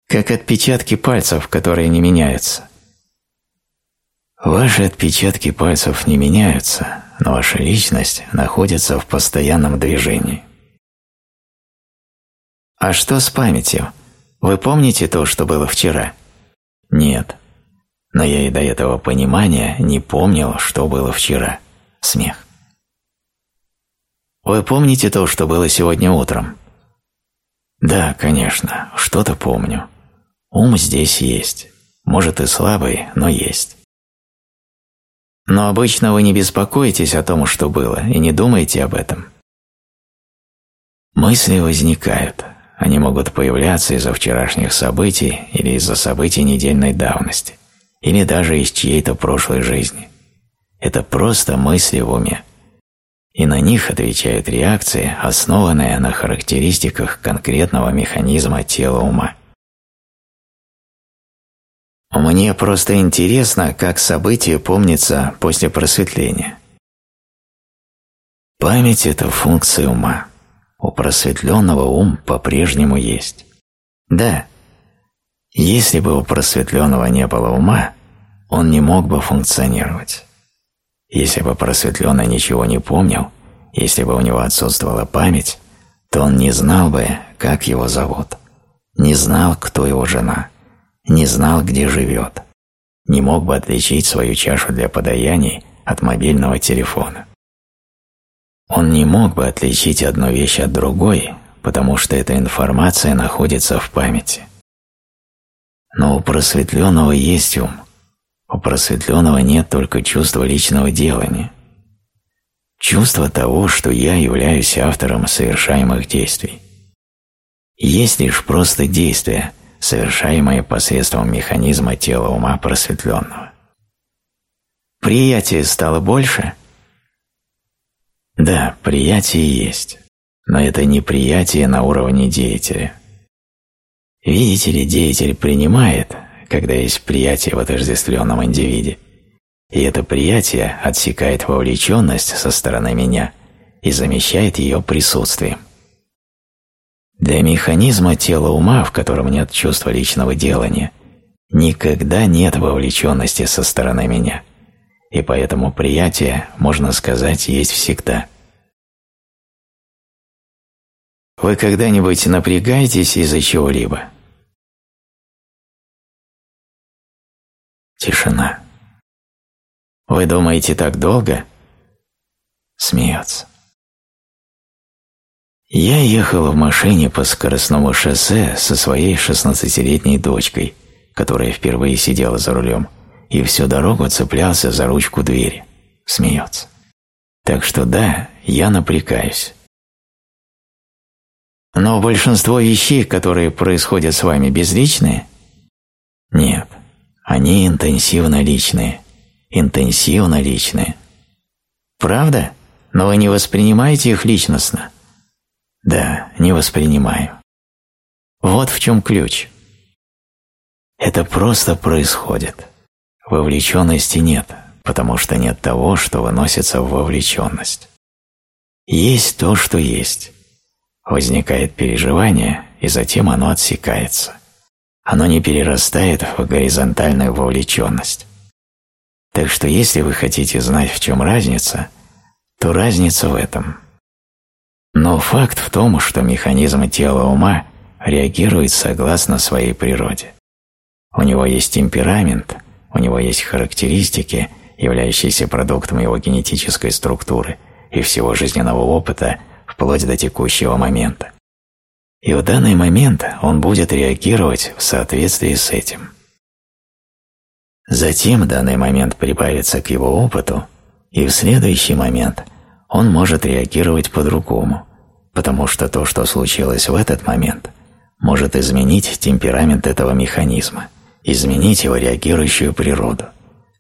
Как отпечатки пальцев, которые не меняются. Ваши отпечатки пальцев не меняются, но ваша личность находится в постоянном движении. А что с памятью? Вы помните то, что было вчера? Нет. Но я и до этого понимания не помнил, что было вчера. Смех. Вы помните то, что было сегодня утром? Да, конечно, что-то помню. Ум здесь есть. Может и слабый, но есть. Но обычно вы не беспокоитесь о том, что было, и не думаете об этом. Мысли возникают. Они могут появляться из-за вчерашних событий или из-за событий недельной давности, или даже из чьей-то прошлой жизни. Это просто мысли в уме и на них отвечают реакции, основанные на характеристиках конкретного механизма тела ума. Мне просто интересно, как событие помнится после просветления. Память – это функция ума. У просветленного ум по-прежнему есть. Да, если бы у просветленного не было ума, он не мог бы функционировать. Если бы просветленный ничего не помнил, если бы у него отсутствовала память, то он не знал бы, как его зовут, не знал, кто его жена, не знал, где живет, не мог бы отличить свою чашу для подаяний от мобильного телефона. Он не мог бы отличить одну вещь от другой, потому что эта информация находится в памяти. Но у просветленного есть ум – у просветленного нет только чувства личного делания. Чувство того, что я являюсь автором совершаемых действий. Есть лишь просто действия, совершаемые посредством механизма тела ума просветленного. Приятие стало больше? Да, приятие есть, но это не приятие на уровне деятеля. Видите ли, деятель принимает, когда есть приятие в отождествленном индивиде. И это приятие отсекает вовлеченность со стороны меня и замещает ее присутствием. Для механизма тела ума, в котором нет чувства личного делания, никогда нет вовлеченности со стороны меня, и поэтому приятие, можно сказать, есть всегда. Вы когда-нибудь напрягаетесь из-за чего-либо? Тишина. «Вы думаете так долго?» Смеется. Я ехал в машине по скоростному шоссе со своей шестнадцатилетней дочкой, которая впервые сидела за рулем, и всю дорогу цеплялся за ручку двери. Смеется. Так что да, я напрягаюсь. Но большинство вещей, которые происходят с вами, безличные? Нет. Они интенсивно личные. Интенсивно личные. Правда? Но вы не воспринимаете их личностно? Да, не воспринимаю. Вот в чем ключ. Это просто происходит. Вовлеченности нет, потому что нет того, что выносится в вовлеченность. Есть то, что есть. Возникает переживание, и затем оно отсекается оно не перерастает в горизонтальную вовлеченность. Так что если вы хотите знать, в чем разница, то разница в этом. Но факт в том, что механизм тела ума реагирует согласно своей природе. У него есть темперамент, у него есть характеристики, являющиеся продуктом его генетической структуры и всего жизненного опыта вплоть до текущего момента. И в данный момент он будет реагировать в соответствии с этим. Затем данный момент прибавится к его опыту, и в следующий момент он может реагировать по-другому, потому что то, что случилось в этот момент, может изменить темперамент этого механизма, изменить его реагирующую природу.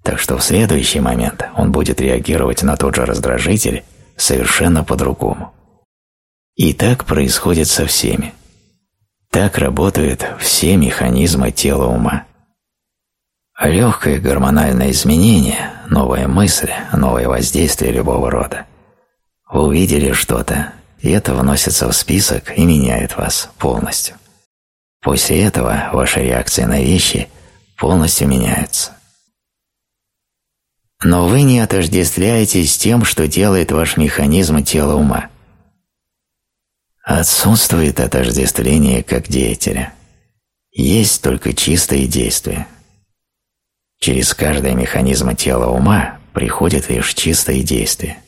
Так что в следующий момент он будет реагировать на тот же раздражитель совершенно по-другому. И так происходит со всеми. Так работают все механизмы тела ума. Легкое гормональное изменение, новая мысль, новое воздействие любого рода. Вы увидели что-то, и это вносится в список и меняет вас полностью. После этого ваши реакции на вещи полностью меняются. Но вы не отождествляетесь тем, что делает ваш механизм тела ума. Отсутствует отождествление как деятеля. Есть только чистые действия. Через каждый механизм тела ума приходит лишь чистое действие.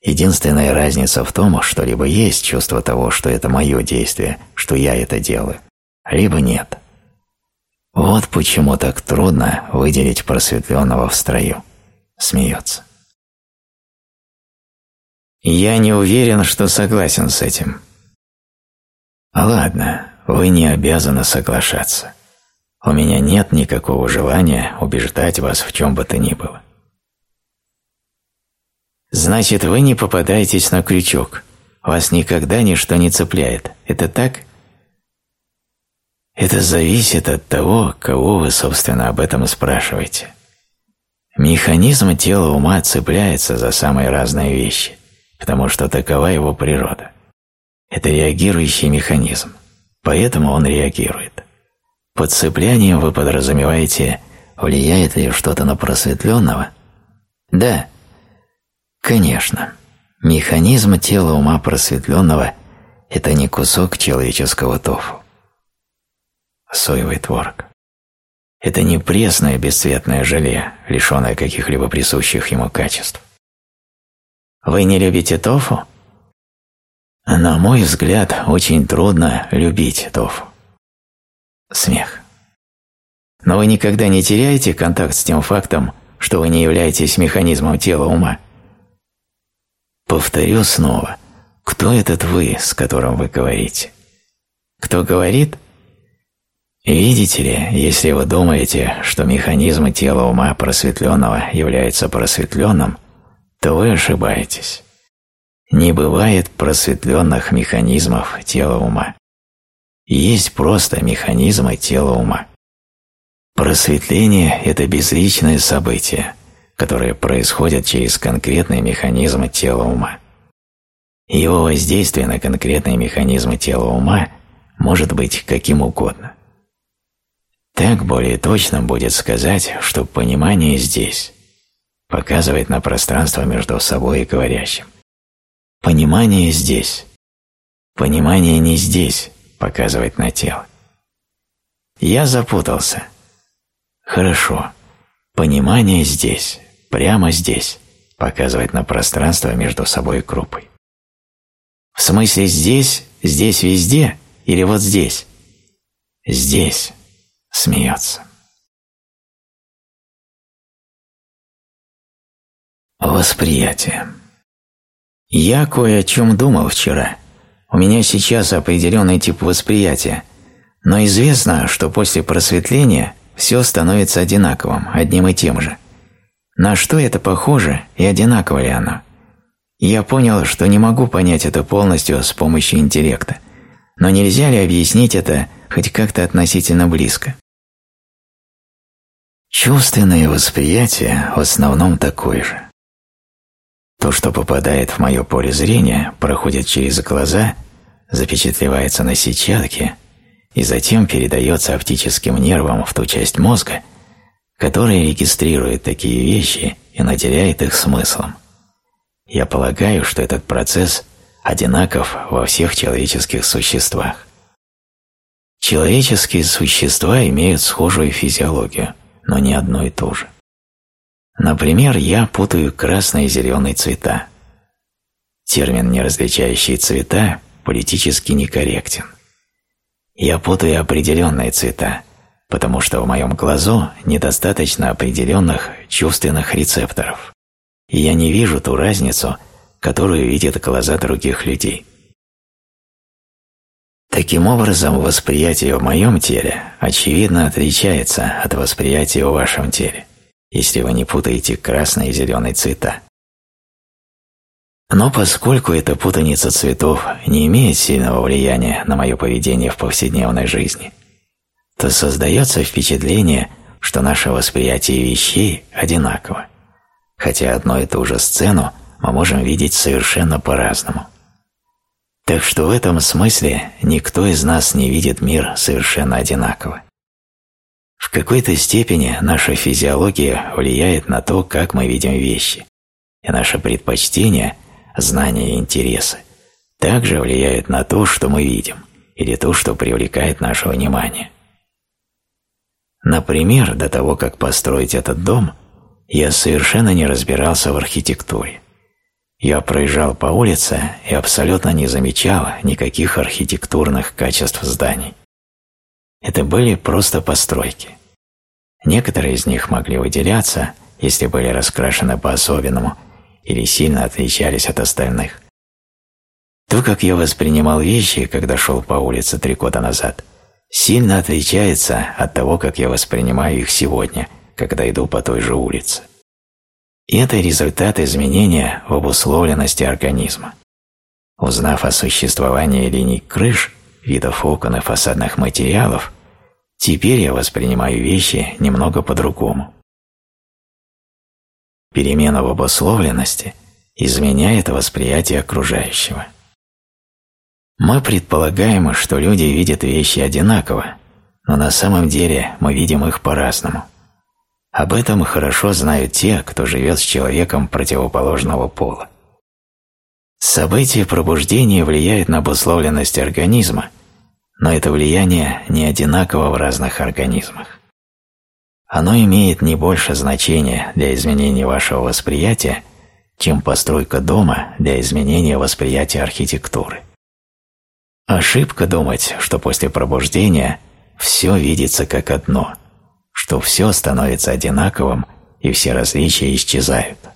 Единственная разница в том, что либо есть чувство того, что это мое действие, что я это делаю, либо нет. Вот почему так трудно выделить просветленного в строю. Смеется. Я не уверен, что согласен с этим. Ладно, вы не обязаны соглашаться. У меня нет никакого желания убеждать вас в чем бы то ни было. Значит, вы не попадаетесь на крючок. Вас никогда ничто не цепляет. Это так? Это зависит от того, кого вы, собственно, об этом спрашиваете. Механизм тела ума цепляется за самые разные вещи, потому что такова его природа. Это реагирующий механизм, поэтому он реагирует. Под цеплянием вы подразумеваете, влияет ли что-то на просветленного? Да. Конечно. Механизм тела ума просветленного – это не кусок человеческого тофу соевый творог. Это не пресное бесцветное желе, лишенное каких-либо присущих ему качеств. Вы не любите тофу? На мой взгляд, очень трудно любить тофу. Смех. Но вы никогда не теряете контакт с тем фактом, что вы не являетесь механизмом тела ума. Повторю снова, кто этот вы, с которым вы говорите? Кто говорит – Видите ли, если вы думаете, что механизм тела ума просветленного является просветленным, то вы ошибаетесь. Не бывает просветленных механизмов тела ума. Есть просто механизмы тела ума. Просветление – это безличное событие, которое происходит через конкретный механизм тела ума. Его воздействие на конкретные механизмы тела ума может быть каким угодно. Так более точно будет сказать, что понимание здесь показывает на пространство между собой и говорящим. Понимание здесь. Понимание не здесь показывает на тело. Я запутался. Хорошо. Понимание здесь, прямо здесь, показывает на пространство между собой и группой. В смысле здесь, здесь везде или вот здесь? Здесь смеется. Восприятие. Я кое о чем думал вчера. У меня сейчас определенный тип восприятия, но известно, что после просветления все становится одинаковым, одним и тем же. На что это похоже и одинаково ли оно? Я понял, что не могу понять это полностью с помощью интеллекта, но нельзя ли объяснить это хоть как-то относительно близко? Чувственное восприятие в основном такое же. То, что попадает в мое поле зрения, проходит через глаза, запечатлевается на сетчатке и затем передается оптическим нервам в ту часть мозга, которая регистрирует такие вещи и наделяет их смыслом. Я полагаю, что этот процесс одинаков во всех человеческих существах. Человеческие существа имеют схожую физиологию – но не одно и то же. Например, я путаю красный и зеленый цвета. Термин «неразличающие цвета» политически некорректен. Я путаю определенные цвета, потому что в моем глазу недостаточно определенных чувственных рецепторов. и я не вижу ту разницу, которую видят глаза других людей. Таким образом, восприятие в моем теле очевидно отличается от восприятия в вашем теле, если вы не путаете красный и зеленый цвета. Но поскольку эта путаница цветов не имеет сильного влияния на мое поведение в повседневной жизни, то создается впечатление, что наше восприятие вещей одинаково, хотя одну и ту же сцену мы можем видеть совершенно по-разному. Так что в этом смысле никто из нас не видит мир совершенно одинаково. В какой-то степени наша физиология влияет на то, как мы видим вещи, и наши предпочтения, знания и интересы также влияют на то, что мы видим, или то, что привлекает наше внимание. Например, до того, как построить этот дом, я совершенно не разбирался в архитектуре. Я проезжал по улице и абсолютно не замечал никаких архитектурных качеств зданий. Это были просто постройки. Некоторые из них могли выделяться, если были раскрашены по-особенному или сильно отличались от остальных. То, как я воспринимал вещи, когда шел по улице три года назад, сильно отличается от того, как я воспринимаю их сегодня, когда иду по той же улице. И это результат изменения в обусловленности организма. Узнав о существовании линий крыш, видов окон и фасадных материалов, теперь я воспринимаю вещи немного по-другому. Перемена в обусловленности изменяет восприятие окружающего. Мы предполагаем, что люди видят вещи одинаково, но на самом деле мы видим их по-разному. Об этом хорошо знают те, кто живет с человеком противоположного пола. События пробуждения влияют на обусловленность организма, но это влияние не одинаково в разных организмах. Оно имеет не больше значения для изменения вашего восприятия, чем постройка дома для изменения восприятия архитектуры. Ошибка думать, что после пробуждения все видится как одно – что все становится одинаковым и все различия исчезают.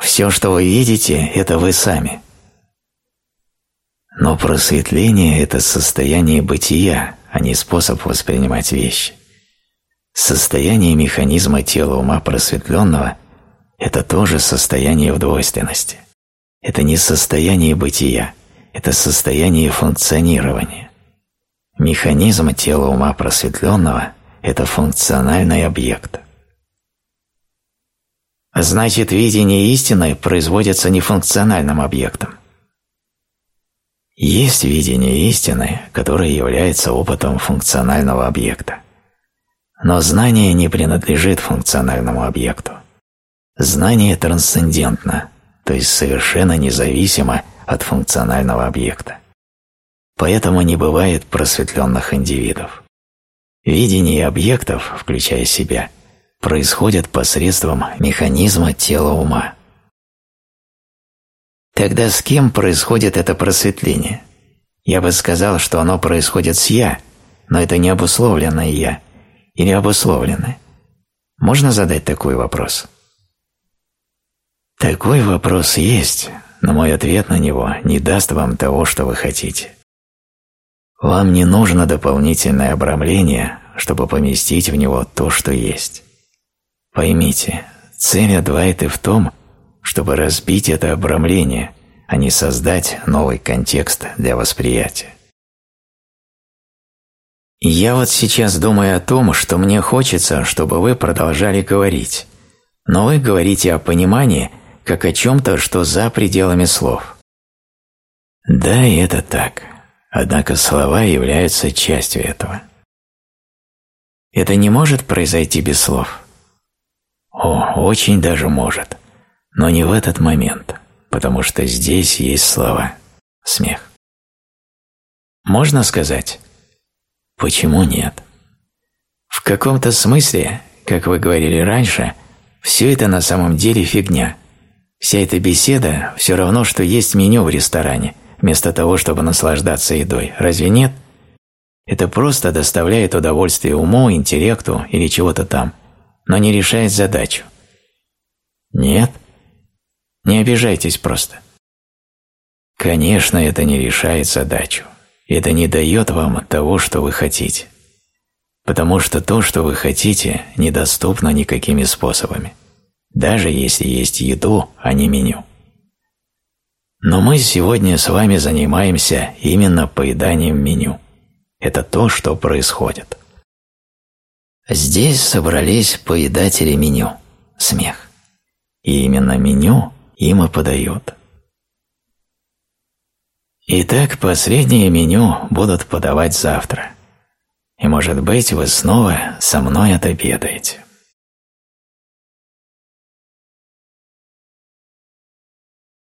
Все, что вы видите, это вы сами. Но просветление – это состояние бытия, а не способ воспринимать вещи. Состояние механизма тела ума просветленного – это тоже состояние в двойственности. Это не состояние бытия, это состояние функционирования. Механизм тела ума просветленного – это функциональный объект. Значит, видение истины производится нефункциональным объектом. Есть видение истины, которое является опытом функционального объекта. Но знание не принадлежит функциональному объекту. Знание трансцендентно, то есть совершенно независимо от функционального объекта. Поэтому не бывает просветленных индивидов. Видение объектов, включая себя, происходит посредством механизма тела ума. Тогда с кем происходит это просветление? Я бы сказал, что оно происходит с «я», но это не обусловленное «я» или обусловленное. Можно задать такой вопрос? Такой вопрос есть, но мой ответ на него не даст вам того, что вы хотите. Вам не нужно дополнительное обрамление, чтобы поместить в него то, что есть. Поймите, цель Адвайты в том, чтобы разбить это обрамление, а не создать новый контекст для восприятия. Я вот сейчас думаю о том, что мне хочется, чтобы вы продолжали говорить, но вы говорите о понимании как о чем-то, что за пределами слов. Да, и это так. Однако слова являются частью этого. Это не может произойти без слов? О, очень даже может. Но не в этот момент, потому что здесь есть слова. Смех. Можно сказать? Почему нет? В каком-то смысле, как вы говорили раньше, все это на самом деле фигня. Вся эта беседа все равно, что есть меню в ресторане – вместо того, чтобы наслаждаться едой. Разве нет? Это просто доставляет удовольствие уму, интеллекту или чего-то там, но не решает задачу. Нет? Не обижайтесь просто. Конечно, это не решает задачу. Это не дает вам того, что вы хотите. Потому что то, что вы хотите, недоступно никакими способами. Даже если есть еду, а не меню. Но мы сегодня с вами занимаемся именно поеданием меню. Это то, что происходит. Здесь собрались поедатели меню. Смех. И именно меню им и подают. Итак, последнее меню будут подавать завтра. И, может быть, вы снова со мной отобедаете.